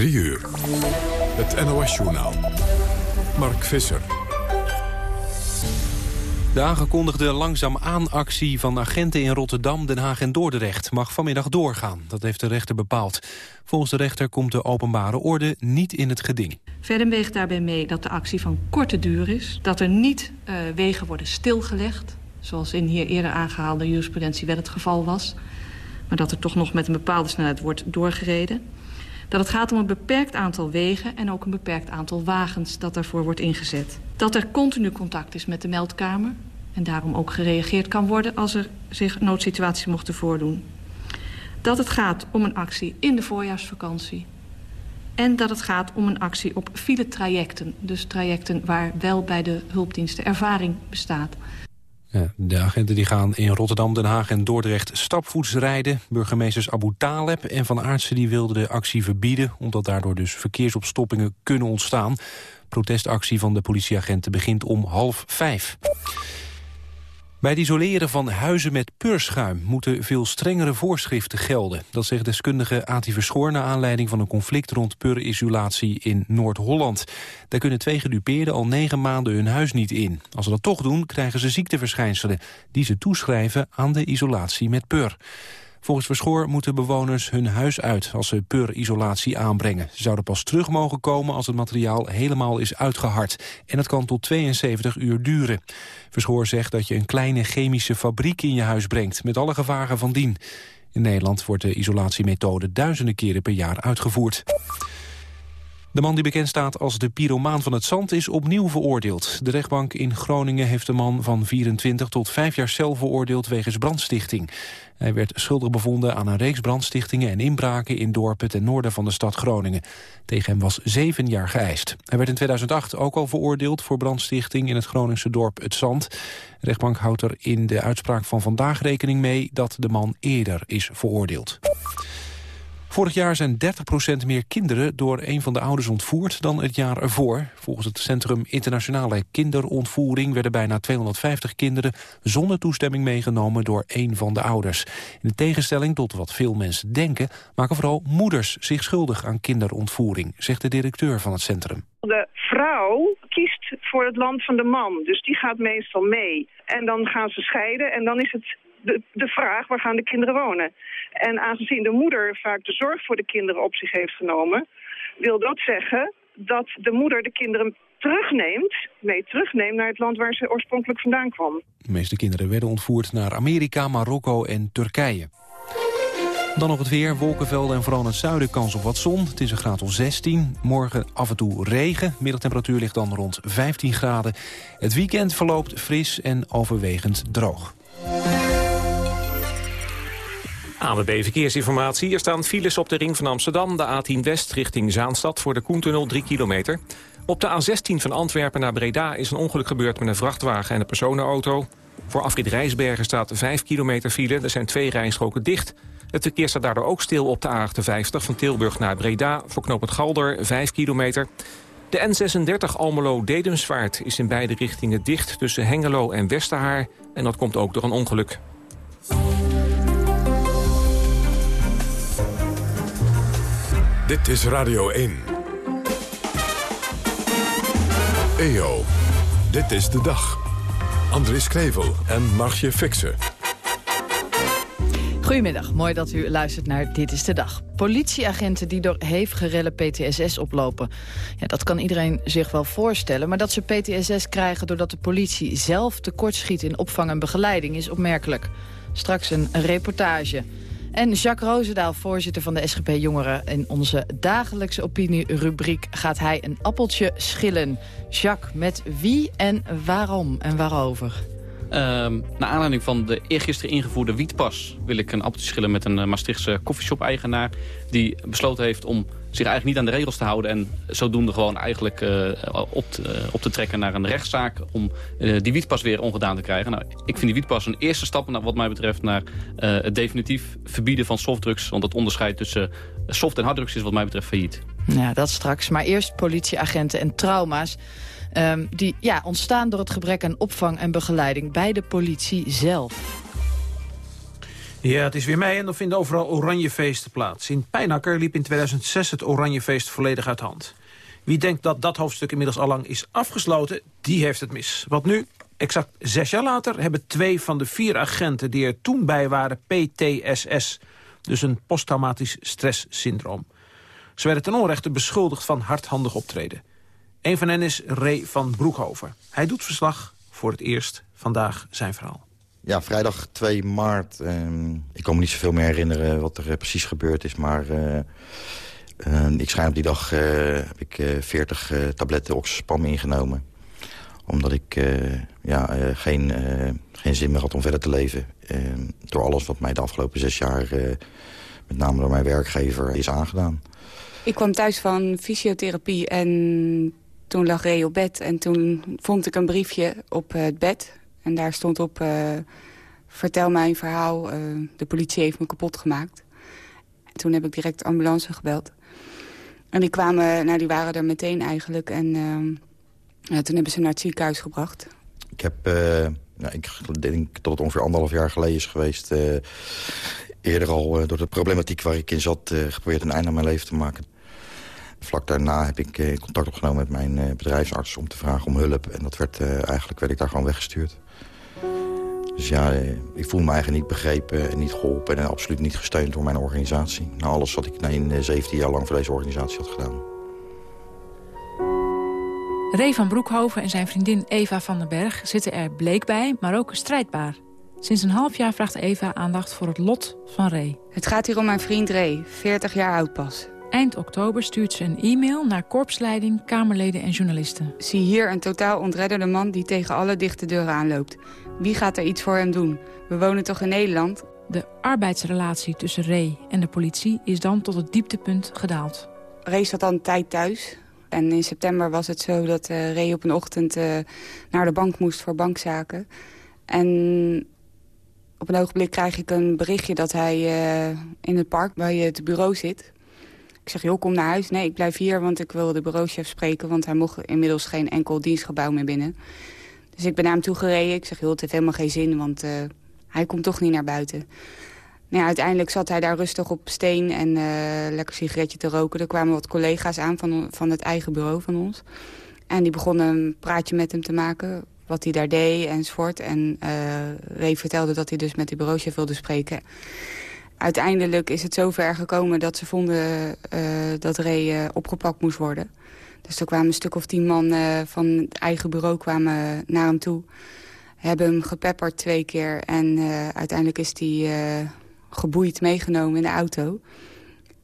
3 uur. Het NOS-journaal. Mark Visser. De aangekondigde langzaam-aan-actie van agenten in Rotterdam, Den Haag en Dordrecht mag vanmiddag doorgaan. Dat heeft de rechter bepaald. Volgens de rechter komt de openbare orde niet in het geding. Verder weegt daarbij mee dat de actie van korte duur is. Dat er niet uh, wegen worden stilgelegd, zoals in hier eerder aangehaalde jurisprudentie wel het geval was. Maar dat er toch nog met een bepaalde snelheid wordt doorgereden. Dat het gaat om een beperkt aantal wegen en ook een beperkt aantal wagens dat daarvoor wordt ingezet. Dat er continu contact is met de meldkamer en daarom ook gereageerd kan worden als er zich noodsituaties mochten voordoen. Dat het gaat om een actie in de voorjaarsvakantie. En dat het gaat om een actie op file trajecten. Dus trajecten waar wel bij de hulpdiensten ervaring bestaat. De agenten die gaan in Rotterdam, Den Haag en Dordrecht stapvoets rijden. Burgemeesters Abu Taleb en Van Aartsen die wilden de actie verbieden... omdat daardoor dus verkeersopstoppingen kunnen ontstaan. Protestactie van de politieagenten begint om half vijf. Bij het isoleren van huizen met peurschuim moeten veel strengere voorschriften gelden. Dat zegt deskundige Ati Verschoor naar aanleiding van een conflict rond peurisolatie in Noord-Holland. Daar kunnen twee gedupeerden al negen maanden hun huis niet in. Als ze dat toch doen, krijgen ze ziekteverschijnselen die ze toeschrijven aan de isolatie met pur. Volgens Verschoor moeten bewoners hun huis uit als ze pur-isolatie aanbrengen. Ze zouden pas terug mogen komen als het materiaal helemaal is uitgehard. En dat kan tot 72 uur duren. Verschoor zegt dat je een kleine chemische fabriek in je huis brengt... met alle gevaren van dien. In Nederland wordt de isolatiemethode duizenden keren per jaar uitgevoerd. De man die bekend staat als de pyromaan van het zand is opnieuw veroordeeld. De rechtbank in Groningen heeft de man van 24 tot 5 jaar cel veroordeeld wegens brandstichting. Hij werd schuldig bevonden aan een reeks brandstichtingen en inbraken in dorpen ten noorden van de stad Groningen. Tegen hem was zeven jaar geëist. Hij werd in 2008 ook al veroordeeld voor brandstichting in het Groningse dorp Het Zand. De rechtbank houdt er in de uitspraak van vandaag rekening mee dat de man eerder is veroordeeld. Vorig jaar zijn 30% meer kinderen door een van de ouders ontvoerd dan het jaar ervoor. Volgens het Centrum Internationale Kinderontvoering werden bijna 250 kinderen zonder toestemming meegenomen door een van de ouders. In tegenstelling tot wat veel mensen denken, maken vooral moeders zich schuldig aan kinderontvoering, zegt de directeur van het centrum. De vrouw kiest voor het land van de man, dus die gaat meestal mee. En dan gaan ze scheiden en dan is het de, de vraag, waar gaan de kinderen wonen? En aangezien de moeder vaak de zorg voor de kinderen op zich heeft genomen... wil dat zeggen dat de moeder de kinderen terugneemt, mee terugneemt naar het land waar ze oorspronkelijk vandaan kwam. De meeste kinderen werden ontvoerd naar Amerika, Marokko en Turkije. Dan nog het weer, wolkenvelden en vooral in het zuiden kans op wat zon. Het is een graad of 16. Morgen af en toe regen. Middagtemperatuur ligt dan rond 15 graden. Het weekend verloopt fris en overwegend droog. ANWB Verkeersinformatie. Er staan files op de ring van Amsterdam, de A10 West richting Zaanstad... voor de Koentunnel 3 kilometer. Op de A16 van Antwerpen naar Breda is een ongeluk gebeurd... met een vrachtwagen en een personenauto. Voor afrit Rijsbergen staat 5 kilometer file. Er zijn twee rijstroken dicht. Het verkeer staat daardoor ook stil op de A58 van Tilburg naar Breda... voor knooppunt Galder 5 kilometer. De N36 Almelo-Dedemsvaart is in beide richtingen dicht... tussen Hengelo en Westerhaar. En dat komt ook door een ongeluk. Dit is Radio 1. EO, dit is de dag. Andries Krevel en Margje Fixen. Goedemiddag, mooi dat u luistert naar Dit is de Dag. Politieagenten die door hevige rellen PTSS oplopen. Ja, dat kan iedereen zich wel voorstellen. Maar dat ze PTSS krijgen doordat de politie zelf tekortschiet in opvang en begeleiding is opmerkelijk. Straks een reportage. En Jacques Roosendaal, voorzitter van de SGP Jongeren... in onze dagelijkse opinierubriek gaat hij een appeltje schillen. Jacques, met wie en waarom en waarover? Um, naar aanleiding van de eergisteren ingevoerde wietpas... wil ik een appeltje schillen met een uh, Maastrichtse koffieshop-eigenaar... die besloten heeft om zich eigenlijk niet aan de regels te houden... en zodoende gewoon eigenlijk uh, op, te, uh, op te trekken naar een rechtszaak... om die wietpas weer ongedaan te krijgen. Nou, ik vind die wietpas een eerste stap, naar, wat mij betreft... naar het definitief verbieden van softdrugs. Want het onderscheid tussen soft- en harddrugs is wat mij betreft failliet. Ja, dat straks. Maar eerst politieagenten en trauma's. Um, die ja, ontstaan door het gebrek aan opvang en begeleiding bij de politie zelf. Ja, het is weer mei en dan vinden overal oranjefeesten plaats. In Pijnakker liep in 2006 het oranjefeest volledig uit hand. Wie denkt dat dat hoofdstuk inmiddels allang is afgesloten, die heeft het mis. Wat nu? Exact zes jaar later hebben twee van de vier agenten die er toen bij waren PTSS. Dus een posttraumatisch stresssyndroom. Ze werden ten onrechte beschuldigd van hardhandig optreden. Een van hen is Ray van Broekhoven. Hij doet verslag voor het eerst vandaag zijn verhaal. Ja, vrijdag 2 maart. Ehm, ik kan me niet zoveel meer herinneren wat er eh, precies gebeurd is. Maar uh, ik schijn op die dag uh, heb ik 40 tabletten oxyspam ingenomen. Omdat ik ja, geen, geen zin meer had om verder te leven. Ehm, door alles wat mij de afgelopen zes jaar, met name door mijn werkgever, is aangedaan. Ik kwam thuis van fysiotherapie en toen lag Ray op bed. En toen vond ik een briefje op het bed en daar stond op, uh, vertel mijn verhaal, uh, de politie heeft me kapot gemaakt. En toen heb ik direct ambulance gebeld. En die kwamen, nou die waren er meteen eigenlijk. En ja, toen hebben ze naar het ziekenhuis gebracht. Ik heb, nou, ik denk dat het ongeveer anderhalf jaar geleden is geweest... eerder al door de problematiek waar ik in zat... geprobeerd een einde aan mijn leven te maken. Vlak daarna heb ik contact opgenomen met mijn bedrijfsarts om te vragen om hulp. En dat werd, eigenlijk werd ik daar gewoon weggestuurd. Dus ja, eh, ik voel me eigenlijk niet begrepen en niet geholpen... en absoluut niet gesteund door mijn organisatie. Na alles wat ik in 17 jaar lang voor deze organisatie had gedaan. Ray van Broekhoven en zijn vriendin Eva van den Berg zitten er bleek bij, maar ook strijdbaar. Sinds een half jaar vraagt Eva aandacht voor het lot van Ray. Het gaat hier om mijn vriend Ray, 40 jaar oud pas. Eind oktober stuurt ze een e-mail naar korpsleiding, kamerleden en journalisten. Zie hier een totaal ontredderde man die tegen alle dichte deuren aanloopt. Wie gaat er iets voor hem doen? We wonen toch in Nederland? De arbeidsrelatie tussen Ray en de politie is dan tot het dieptepunt gedaald. Ray zat al een tijd thuis. En in september was het zo dat uh, Ray op een ochtend uh, naar de bank moest voor bankzaken. En op een ogenblik krijg ik een berichtje dat hij uh, in het park bij het bureau zit. Ik zeg, joh, kom naar huis. Nee, ik blijf hier, want ik wil de bureauchef spreken... want hij mocht inmiddels geen enkel dienstgebouw meer binnen. Dus ik ben naar hem toe gereden. Ik zeg, joh, het heeft helemaal geen zin, want uh, hij komt toch niet naar buiten. Nou ja, uiteindelijk zat hij daar rustig op steen en uh, lekker sigaretje te roken. Er kwamen wat collega's aan van, van het eigen bureau van ons. En die begonnen een praatje met hem te maken, wat hij daar deed enzovoort. En uh, Ray vertelde dat hij dus met die bureauchef wilde spreken uiteindelijk is het zover gekomen dat ze vonden dat Ray opgepakt moest worden. Dus er kwamen een stuk of tien man uh, van het eigen bureau kwamen naar hem toe. Hebben hem gepepperd twee keer en uiteindelijk is hij geboeid meegenomen in de auto.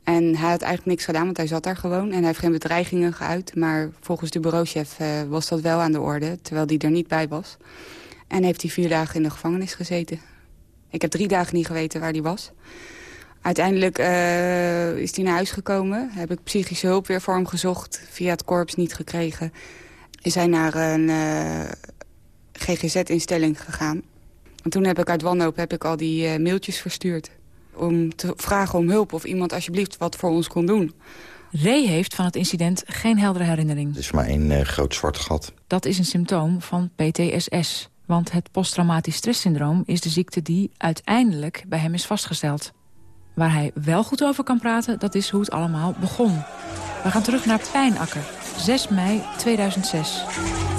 En hij had eigenlijk niks gedaan, want hij zat daar gewoon. En hij heeft geen bedreigingen geuit. Maar volgens de bureauchef was dat wel aan de orde, terwijl die er niet bij was. En heeft hij vier dagen in de gevangenis gezeten. Ik heb drie dagen niet geweten waar hij was. Uiteindelijk uh, is hij naar huis gekomen. Heb ik psychische hulp weer voor hem gezocht. Via het korps niet gekregen. Is hij naar een uh, eh, GGZ-instelling gegaan. En toen heb ik uit wanhoop heb ik al die uh, mailtjes verstuurd. Om te vragen om hulp of iemand alsjeblieft wat voor ons kon doen. Ray heeft van het incident geen heldere herinnering. Het is maar één groot zwart gat. Dat is een symptoom van PTSS. Want het posttraumatisch stresssyndroom is de ziekte die uiteindelijk bij hem is vastgesteld. Waar hij wel goed over kan praten, dat is hoe het allemaal begon. We gaan terug naar Pijnakker, 6 mei 2006.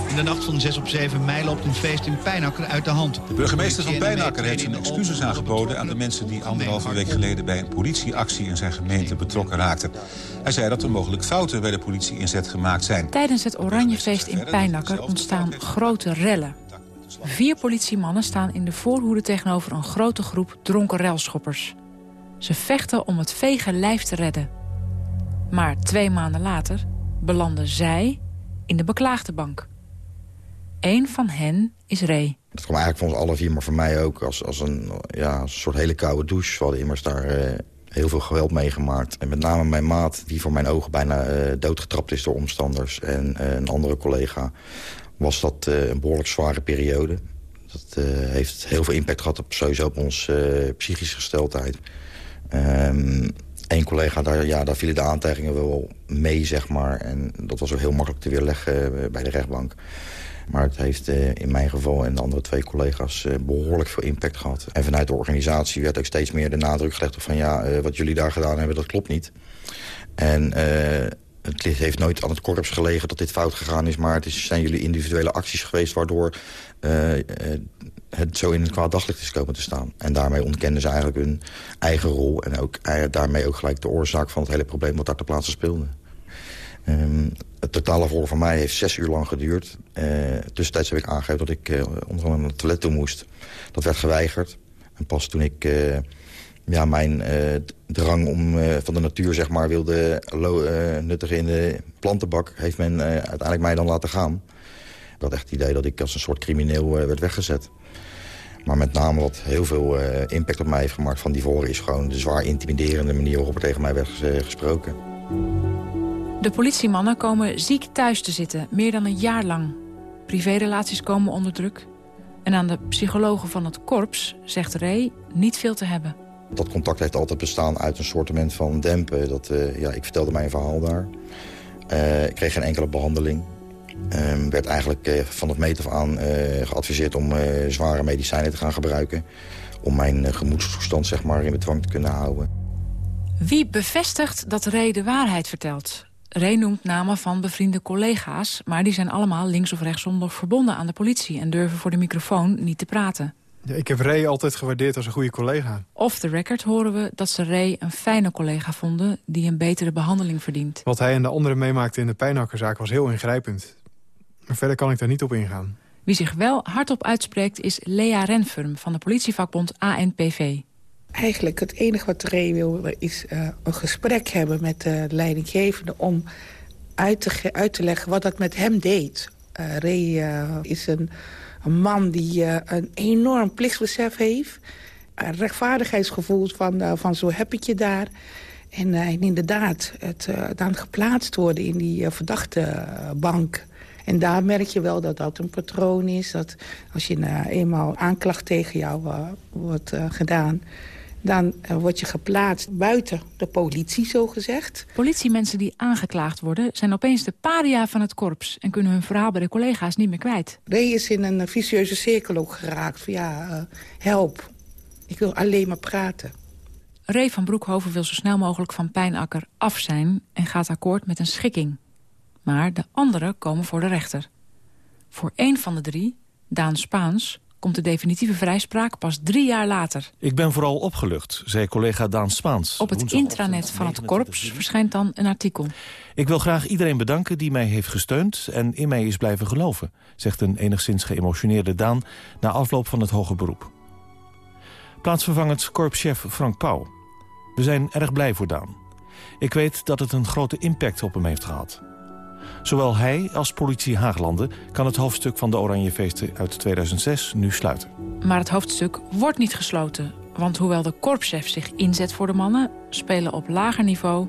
In de nacht van 6 op 7 mei loopt een feest in Pijnakker uit de hand. De burgemeester van Pijnakker heeft zijn excuses aangeboden... aan de mensen die anderhalve week geleden bij een politieactie in zijn gemeente betrokken raakten. Hij zei dat er mogelijk fouten bij de politie-inzet gemaakt zijn. Tijdens het Oranjefeest in Pijnakker ontstaan grote rellen. Vier politiemannen staan in de voorhoede tegenover een grote groep dronken relschoppers. Ze vechten om het vege lijf te redden. Maar twee maanden later belanden zij in de beklaagde bank. Eén van hen is Ray. Dat kwam eigenlijk voor ons alle vier, maar voor mij ook als, als, een, ja, een soort hele koude douche. We hadden immers daar uh, heel veel geweld meegemaakt. En met name mijn maat, die voor mijn ogen bijna uh, doodgetrapt is door omstanders. En uh, een andere collega was dat een behoorlijk zware periode. Dat heeft heel veel impact gehad op, sowieso op onze psychische gesteldheid. Um, Eén collega, daar, ja, daar vielen de aantijgingen wel mee, zeg maar. En dat was ook heel makkelijk te weerleggen eh, bij de rechtbank. Maar het heeft in mijn geval en de andere twee collega's behoorlijk veel impact gehad. En vanuit de organisatie werd ook steeds meer de nadruk gelegd op van... ja, wat jullie daar gedaan hebben, dat klopt niet. En het heeft nooit aan het korps gelegen dat dit fout gegaan is... maar het zijn jullie individuele acties geweest... waardoor uh, het zo in het kwaad daglicht is komen te staan. En daarmee ontkennen ze eigenlijk hun eigen rol... en ook, uh, daarmee ook gelijk de oorzaak van het hele probleem... wat daar ter plaatse speelde. Um, het totale voor van mij heeft zes uur lang geduurd. Uh, tussentijds heb ik aangegeven dat ik onder andere naar het toilet toe moest. Dat werd geweigerd. En pas toen ik ja, mijn uh, drang om, uh, van de natuur zeg maar, wilde uh, nuttigen in de plantenbak... heeft men uiteindelijk mij dan laten gaan. Ik had echt het idee dat ik als een soort crimineel werd weggezet. Maar met name wat heel veel impact op mij heeft gemaakt van die voren... is gewoon de zwaar intimiderende manier waarop er tegen mij werd gesproken. De politiemannen komen ziek thuis te zitten, meer dan een jaar lang. Privérelaties komen onder druk. En aan de psychologen van het korps zegt Ray niet veel te hebben. Dat contact heeft altijd bestaan uit een soortement van dempen. Dat, uh, ja, ik vertelde mijn verhaal daar. Uh, ik kreeg geen enkele behandeling. Um, werd eigenlijk uh, van het meet af aan geadviseerd om zware medicijnen te gaan gebruiken. Om mijn gemoedstoestand zeg maar, in bedwang te kunnen houden. Wie bevestigt dat Ray de waarheid vertelt? Ray noemt namen van bevriende collega's... maar die zijn allemaal links of rechtsom nog verbonden aan de politie... en durven voor de microfoon niet te praten. Ja, ik heb Ray altijd gewaardeerd als een goede collega. Off the record horen we dat ze Ray een fijne collega vonden... die een betere behandeling verdient. Wat hij en de anderen meemaakten in de pijnhakkerzaak was heel ingrijpend. Maar verder kan ik daar niet op ingaan. Wie zich wel hardop uitspreekt is Lea Renfurm van de politievakbond ANPV. Eigenlijk het enige wat Ray wil is uh, een gesprek hebben met de leidinggevende... om uit te, uit te leggen wat dat met hem deed. Uh, Ray uh, is een een man die uh, een enorm plichtsbesef heeft. Een rechtvaardigheidsgevoel van, uh, van zo heb ik je daar. En, uh, en inderdaad, het dan geplaatst worden in die verdachte bank... En daar merk je wel dat dat een patroon is. Dat als je eenmaal aanklacht tegen jou wordt gedaan dan uh, word je geplaatst buiten de politie, zogezegd. Politiemensen die aangeklaagd worden... zijn opeens de paria van het korps... en kunnen hun verhaal bij de collega's niet meer kwijt. Ray is in een vicieuze cirkel ook geraakt. Van ja, uh, help. Ik wil alleen maar praten. Ray van Broekhoven wil zo snel mogelijk van Pijnakker af zijn... en gaat akkoord met een schikking. Maar de anderen komen voor de rechter. Voor één van de drie, Daan Spaans komt de definitieve vrijspraak pas drie jaar later. Ik ben vooral opgelucht, zei collega Daan Spaans. Op het intranet van het korps verschijnt dan een artikel. Ik wil graag iedereen bedanken die mij heeft gesteund en in mij is blijven geloven... zegt een enigszins geëmotioneerde Daan na afloop van het hoge beroep. Plaatsvervangend korpschef Frank Pauw. We zijn erg blij voor Daan. Ik weet dat het een grote impact op hem heeft gehad. Zowel hij als politie Haaglanden kan het hoofdstuk van de Oranjefeesten uit 2006 nu sluiten. Maar het hoofdstuk wordt niet gesloten. Want hoewel de korpschef zich inzet voor de mannen... spelen op lager niveau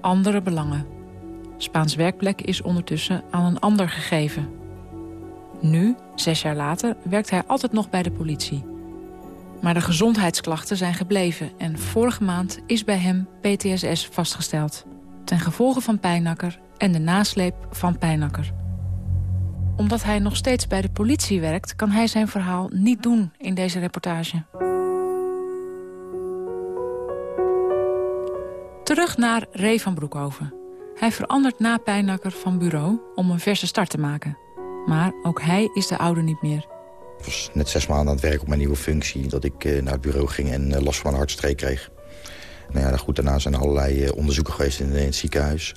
andere belangen. Spaans werkplek is ondertussen aan een ander gegeven. Nu, zes jaar later, werkt hij altijd nog bij de politie. Maar de gezondheidsklachten zijn gebleven... en vorige maand is bij hem PTSS vastgesteld. Ten gevolge van pijnakker en de nasleep van Pijnakker. Omdat hij nog steeds bij de politie werkt... kan hij zijn verhaal niet doen in deze reportage. Terug naar Ray van Broekhoven. Hij verandert na Pijnakker van bureau om een verse start te maken. Maar ook hij is de oude niet meer. Ik was net zes maanden aan het werk op mijn nieuwe functie... dat ik eh, naar het bureau ging en eh, last van mijn hartstreek kreeg. Nou ja, goed, daarna zijn er allerlei eh, onderzoeken geweest in het ziekenhuis.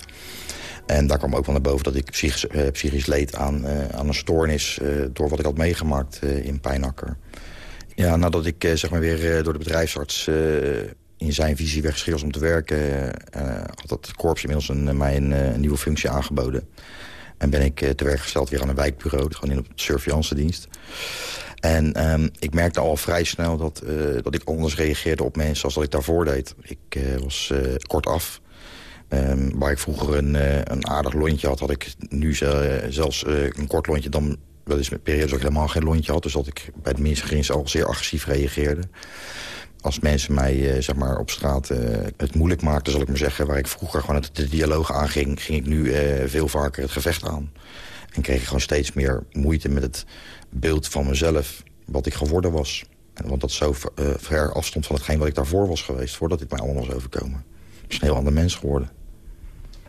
En daar kwam ook van naar boven dat ik psychisch, uh, psychisch leed aan, uh, aan een stoornis... Uh, door wat ik had meegemaakt in Pijnakker. Ja, nadat ik zeg maar weer door de bedrijfsarts in zijn visie weggeschreven om te werken... had het korps inmiddels een, mij een, nieuwe functie aangeboden. En ben ik te werk gesteld weer aan een wijkbureau, gewoon in op de surveillance dienst. En um, ik merkte al vrij snel dat, dat ik anders reageerde op mensen als dat ik daarvoor deed. Ik was kortaf Um, waar ik vroeger een, uh, een, aardig lontje had, had ik nu zelfs uh, een kort lontje. Dan wel eens met periodes ik helemaal geen lontje had. Dus dat ik bij de minste grens al zeer agressief reageerde. als mensen mij zeg maar op straat het moeilijk maakten, zal ik maar zeggen... waar ik vroeger gewoon het, de dialoog aanging... ging ik nu veel vaker het gevecht aan. En kreeg ik gewoon steeds meer moeite met het beeld van mezelf... wat ik geworden was. Want dat zo ver afstond van hetgeen wat ik daarvoor was geweest... voordat dit mij allemaal was overkomen. Ik ben een heel ander mens geworden.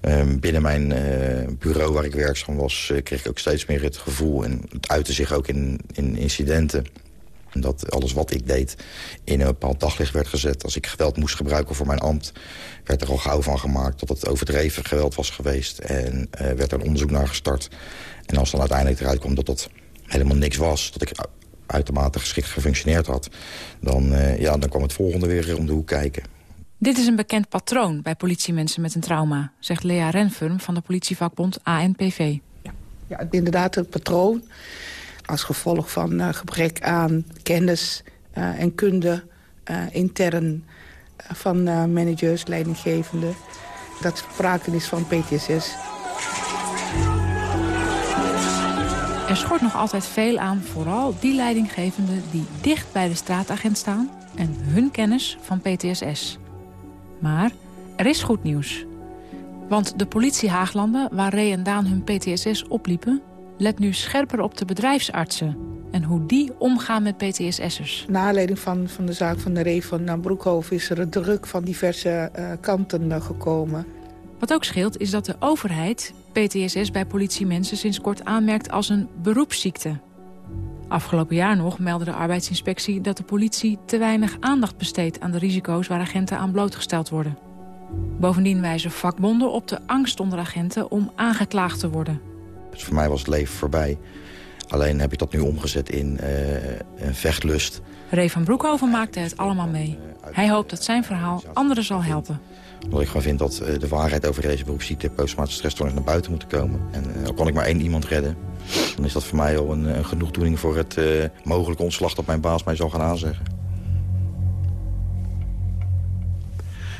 Ehm, binnen mijn uh, bureau waar ik werkzaam was... Uh, kreeg ik ook steeds meer het gevoel... en het uitte zich ook in, in incidenten... dat alles wat ik deed in een bepaald daglicht werd gezet. Als ik geweld moest gebruiken voor mijn ambt... werd er al gauw van gemaakt dat het overdreven geweld was geweest... en uh, werd er een onderzoek naar gestart. En als dan uiteindelijk eruit kwam dat dat helemaal niks was... dat ik uitermate geschikt gefunctioneerd had... dan, ja, dan kwam het volgende weer om de hoek kijken. Dit is een bekend patroon bij politiemensen met een trauma... zegt Lea Renfurm van de politievakbond ANPV. Ja, inderdaad een patroon. Als gevolg van uh, gebrek aan kennis uh, en kunde uh, intern van managers, leidinggevenden... dat sprake is van PTSS. Er schort nog altijd veel aan, vooral die leidinggevenden... die dicht bij de straatagent staan en hun kennis van PTSS. Maar er is goed nieuws. Want de politie Haaglanden, waar Ray en Daan hun PTSS opliepen... let nu scherper op de bedrijfsartsen en hoe die omgaan met PTSS'ers. Na aanleiding van, van de zaak van de Ray van Broekhoven... is er een druk van diverse uh, kanten uh, gekomen. Wat ook scheelt is dat de overheid PTSS bij politiemensen sinds kort aanmerkt als een beroepsziekte. Afgelopen jaar nog meldde de arbeidsinspectie dat de politie te weinig aandacht besteedt aan de risico's waar agenten aan blootgesteld worden. Bovendien wijzen vakbonden op de angst onder agenten om aangeklaagd te worden. Dus voor mij was het leven voorbij. Alleen heb ik dat nu omgezet in uh, een vechtlust. Ray van Broekhoven maakte het allemaal mee. Hij hoopt dat zijn verhaal anderen zal helpen omdat ik gewoon vind dat uh, de waarheid over deze beroepsziekte... posttraumatische stressstoornis naar buiten moet komen. En uh, al kan ik maar één iemand redden... dan is dat voor mij al een, een genoegdoening voor het uh, mogelijke ontslag... dat mijn baas mij zal gaan aanzeggen.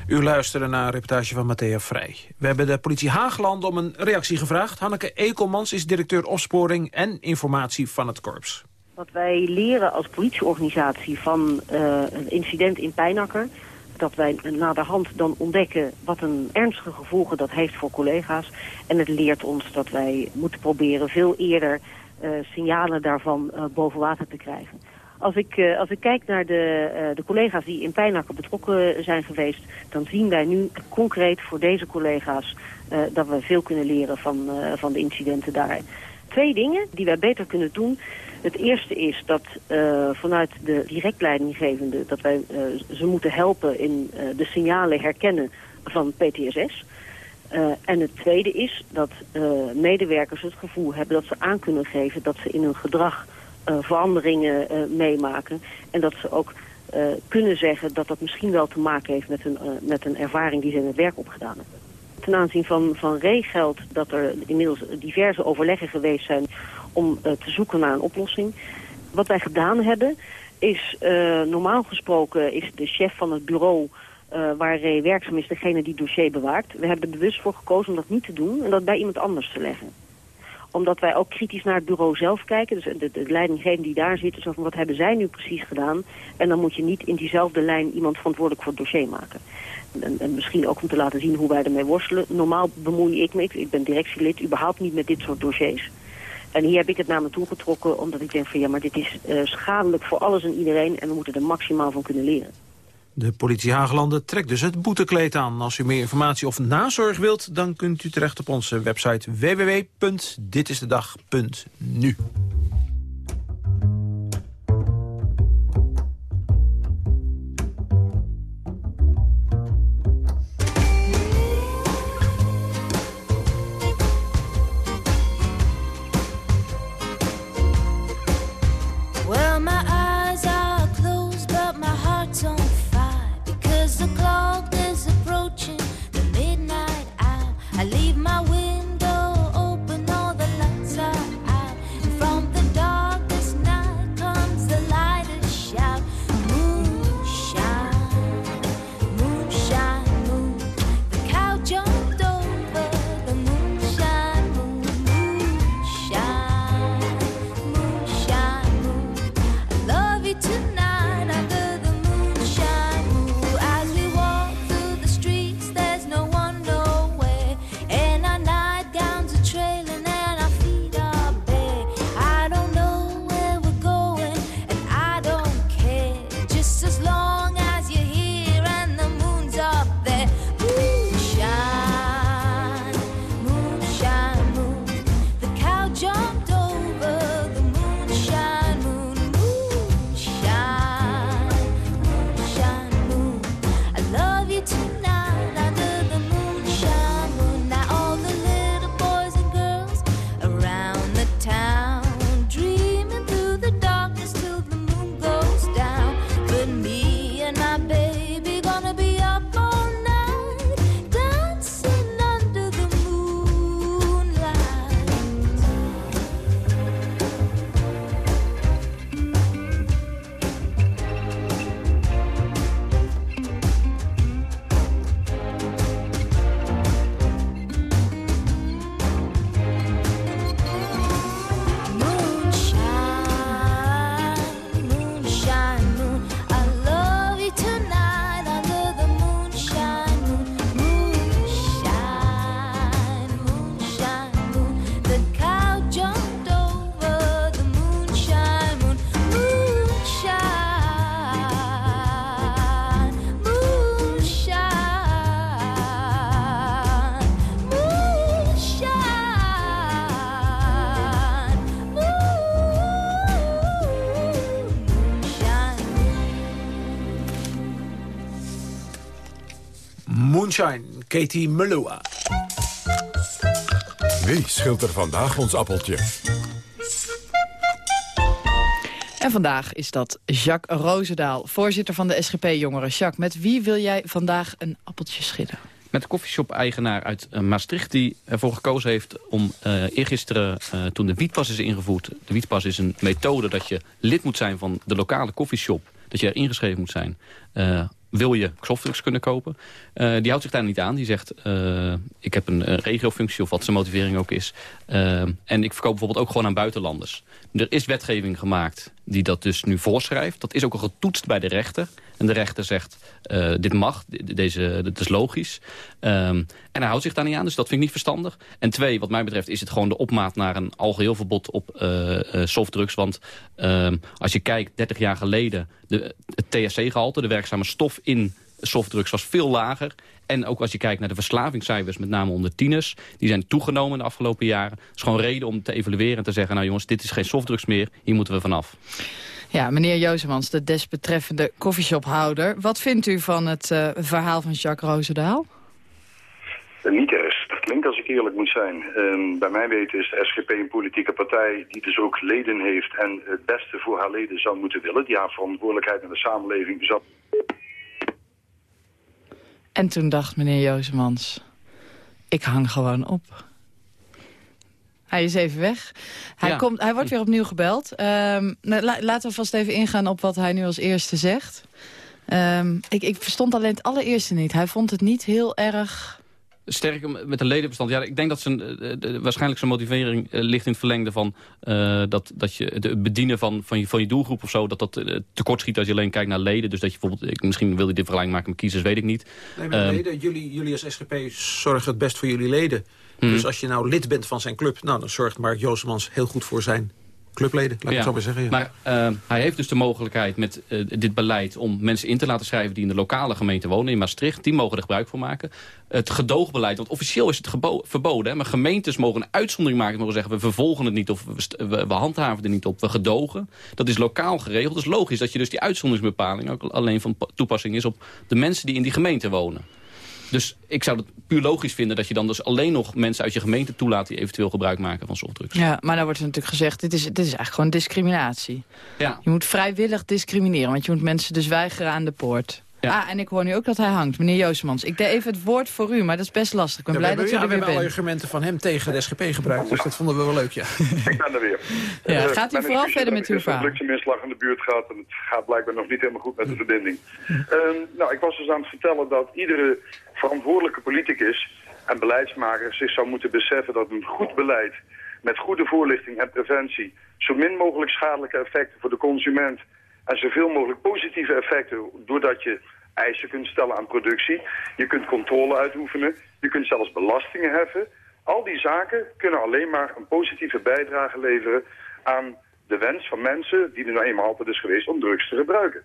U luisterde naar een reportage van Matthea Vrij. We hebben de politie Haagland om een reactie gevraagd. Hanneke Ekelmans is directeur opsporing en informatie van het korps. Wat wij leren als politieorganisatie van uh, een incident in Pijnakker dat wij naderhand dan ontdekken wat een ernstige gevolgen dat heeft voor collega's. En het leert ons dat wij moeten proberen veel eerder uh, signalen daarvan uh, boven water te krijgen. Als ik, uh, als ik kijk naar de, de collega's die in Pijnakker betrokken zijn geweest... dan zien wij nu concreet voor deze collega's dat we veel kunnen leren van, van de incidenten daar. Twee dingen die wij beter kunnen doen het eerste is dat uh, vanuit de direct leidinggevende... dat wij uh, ze moeten helpen in uh, de signalen herkennen van PTSS. en het tweede is dat medewerkers het gevoel hebben dat ze aan kunnen geven... dat ze in hun gedrag veranderingen meemaken. En dat ze ook kunnen zeggen dat dat misschien wel te maken heeft... met een, met een ervaring die ze in het werk opgedaan hebben ten aanzien van, van RE geldt dat er inmiddels diverse overleggen geweest zijn om uh, te zoeken naar een oplossing. Wat wij gedaan hebben is, uh, normaal gesproken is de chef van het bureau uh, waar Ray werkzaam is degene die het dossier bewaart. We hebben er bewust voor gekozen om dat niet te doen en dat bij iemand anders te leggen omdat wij ook kritisch naar het bureau zelf kijken. Dus de, de die daar zitten, zo van wat hebben zij nu precies gedaan? En dan moet je niet in diezelfde lijn iemand verantwoordelijk voor het dossier maken. En, en misschien ook om te laten zien hoe wij ermee worstelen. Normaal bemoei ik me, ik ben directielid, überhaupt niet met dit soort dossiers. En hier heb ik het naar me toe getrokken omdat ik denk van ja, maar dit is uh, schadelijk voor alles en iedereen en we moeten er maximaal van kunnen leren. De politie Haaglanden trekt dus het boetekleed aan. Als u meer informatie of nazorg wilt, dan kunt u terecht op onze website www.ditistedag.nu. Moonshine, Katie Melua. Wie scheelt er vandaag ons appeltje? En vandaag is dat Jacques Roosendaal, voorzitter van de SGP Jongeren. Jacques, met wie wil jij vandaag een appeltje schillen? Met de koffieshop-eigenaar uit uh, Maastricht... die ervoor gekozen heeft om uh, eergisteren, uh, toen de wietpas is ingevoerd... de wietpas is een methode dat je lid moet zijn van de lokale koffieshop... dat je er ingeschreven moet zijn wil je softdrugs kunnen kopen. Uh, die houdt zich daar niet aan. Die zegt, uh, ik heb een, een regiofunctie of wat zijn motivering ook is. En ik verkoop bijvoorbeeld ook gewoon aan buitenlanders. Er is wetgeving gemaakt die dat dus nu voorschrijft. Dat is ook al getoetst bij de rechter. En de rechter zegt, dit mag, deze, dit is logisch. Um, en hij houdt zich daar niet aan, dus dat vind ik niet verstandig. En twee, wat mij betreft, is het gewoon de opmaat naar een algeheel verbod op softdrugs. Want um, als je kijkt, 30 jaar geleden, de, het THC-gehalte, de werkzame stof in softdrugs was veel lager. En ook als je kijkt naar de verslavingscijfers, met name onder tieners... die zijn toegenomen de afgelopen jaren. Het is gewoon reden om te evalueren en te zeggen... nou jongens, dit is geen softdrugs meer, hier moeten we vanaf. Ja, meneer Jozemans, de desbetreffende koffieshophouder. Wat vindt u van het uh, verhaal van Jacques Roosendaal? Niet erg. Dat klinkt als ik eerlijk moet zijn. Um, bij mij weten is de SGP een politieke partij die dus ook leden heeft... en het beste voor haar leden zou moeten willen. Die haar verantwoordelijkheid in de samenleving zou... En toen dacht meneer Jozemans, ik hang gewoon op. Hij is even weg. Hij, ja. komt, hij wordt weer opnieuw gebeld. Um, la, laten we vast even ingaan op wat hij nu als eerste zegt. Um, ik, ik verstond alleen het allereerste niet. Hij vond het niet heel erg... Sterk met een ledenbestand. Ja, ik denk dat zijn, de, de, waarschijnlijk zijn motivering uh, ligt in het verlengde van uh, dat, dat je het bedienen van, van, je, van je doelgroep of zo, dat dat uh, tekortschiet als je alleen kijkt naar leden. Dus dat je bijvoorbeeld, ik, misschien wil je dit vergelijking maken met kiezers, weet ik niet. Nee, maar um, leden, jullie, jullie als SGP zorgen het best voor jullie leden. Hmm. Dus als je nou lid bent van zijn club, nou, dan zorgt Mark Joosemans heel goed voor zijn clubleden, laat ik ja, het zo maar zeggen. Ja. Maar uh, hij heeft dus de mogelijkheid met uh, dit beleid om mensen in te laten schrijven die in de lokale gemeente wonen, in Maastricht. Die mogen er gebruik van maken. Het gedoogbeleid, want officieel is het verboden. Hè, maar gemeentes mogen een uitzondering maken. Mogen zeggen, we vervolgen het niet of we, we, we, handhaven er niet op. We gedogen. Dat is lokaal geregeld. Het is logisch dat je dus die uitzonderingsbepaling ook alleen van toepassing is op de mensen die in die gemeente wonen. Dus ik zou het puur logisch vinden dat je dan dus alleen nog mensen uit je gemeente toelaat die eventueel gebruik maken van softdrugs. Ja, maar dan wordt er natuurlijk gezegd, dit is, dit is eigenlijk gewoon discriminatie. Ja. Je moet vrijwillig discrimineren, want je moet mensen dus weigeren aan de poort. Ja. Ah, en ik hoor nu ook dat hij hangt. Meneer Joosemans, ik deed even het woord voor u, maar dat is best lastig. Ik ben ja, blij we dat u er weer we bent. hebben alle argumenten van hem tegen de SGP gebruikt, dus dat vonden we wel leuk, ja. ik ben er weer. Ja, uh, gaat u vooral verder met uw verhaal. Ik heb een in de buurt gehad en het gaat blijkbaar nog niet helemaal goed met de verbinding. Um, nou, ik was dus aan het vertellen dat iedere verantwoordelijke politicus en beleidsmaker zich zou moeten beseffen dat een goed beleid met goede voorlichting en preventie zo min mogelijk schadelijke effecten voor de consument en zoveel mogelijk positieve effecten doordat je eisen kunt stellen aan productie. Je kunt controle uitoefenen. Je kunt zelfs belastingen heffen. Al die zaken kunnen alleen maar een positieve bijdrage leveren aan de wens van mensen die er nou eenmaal altijd is geweest om drugs te gebruiken.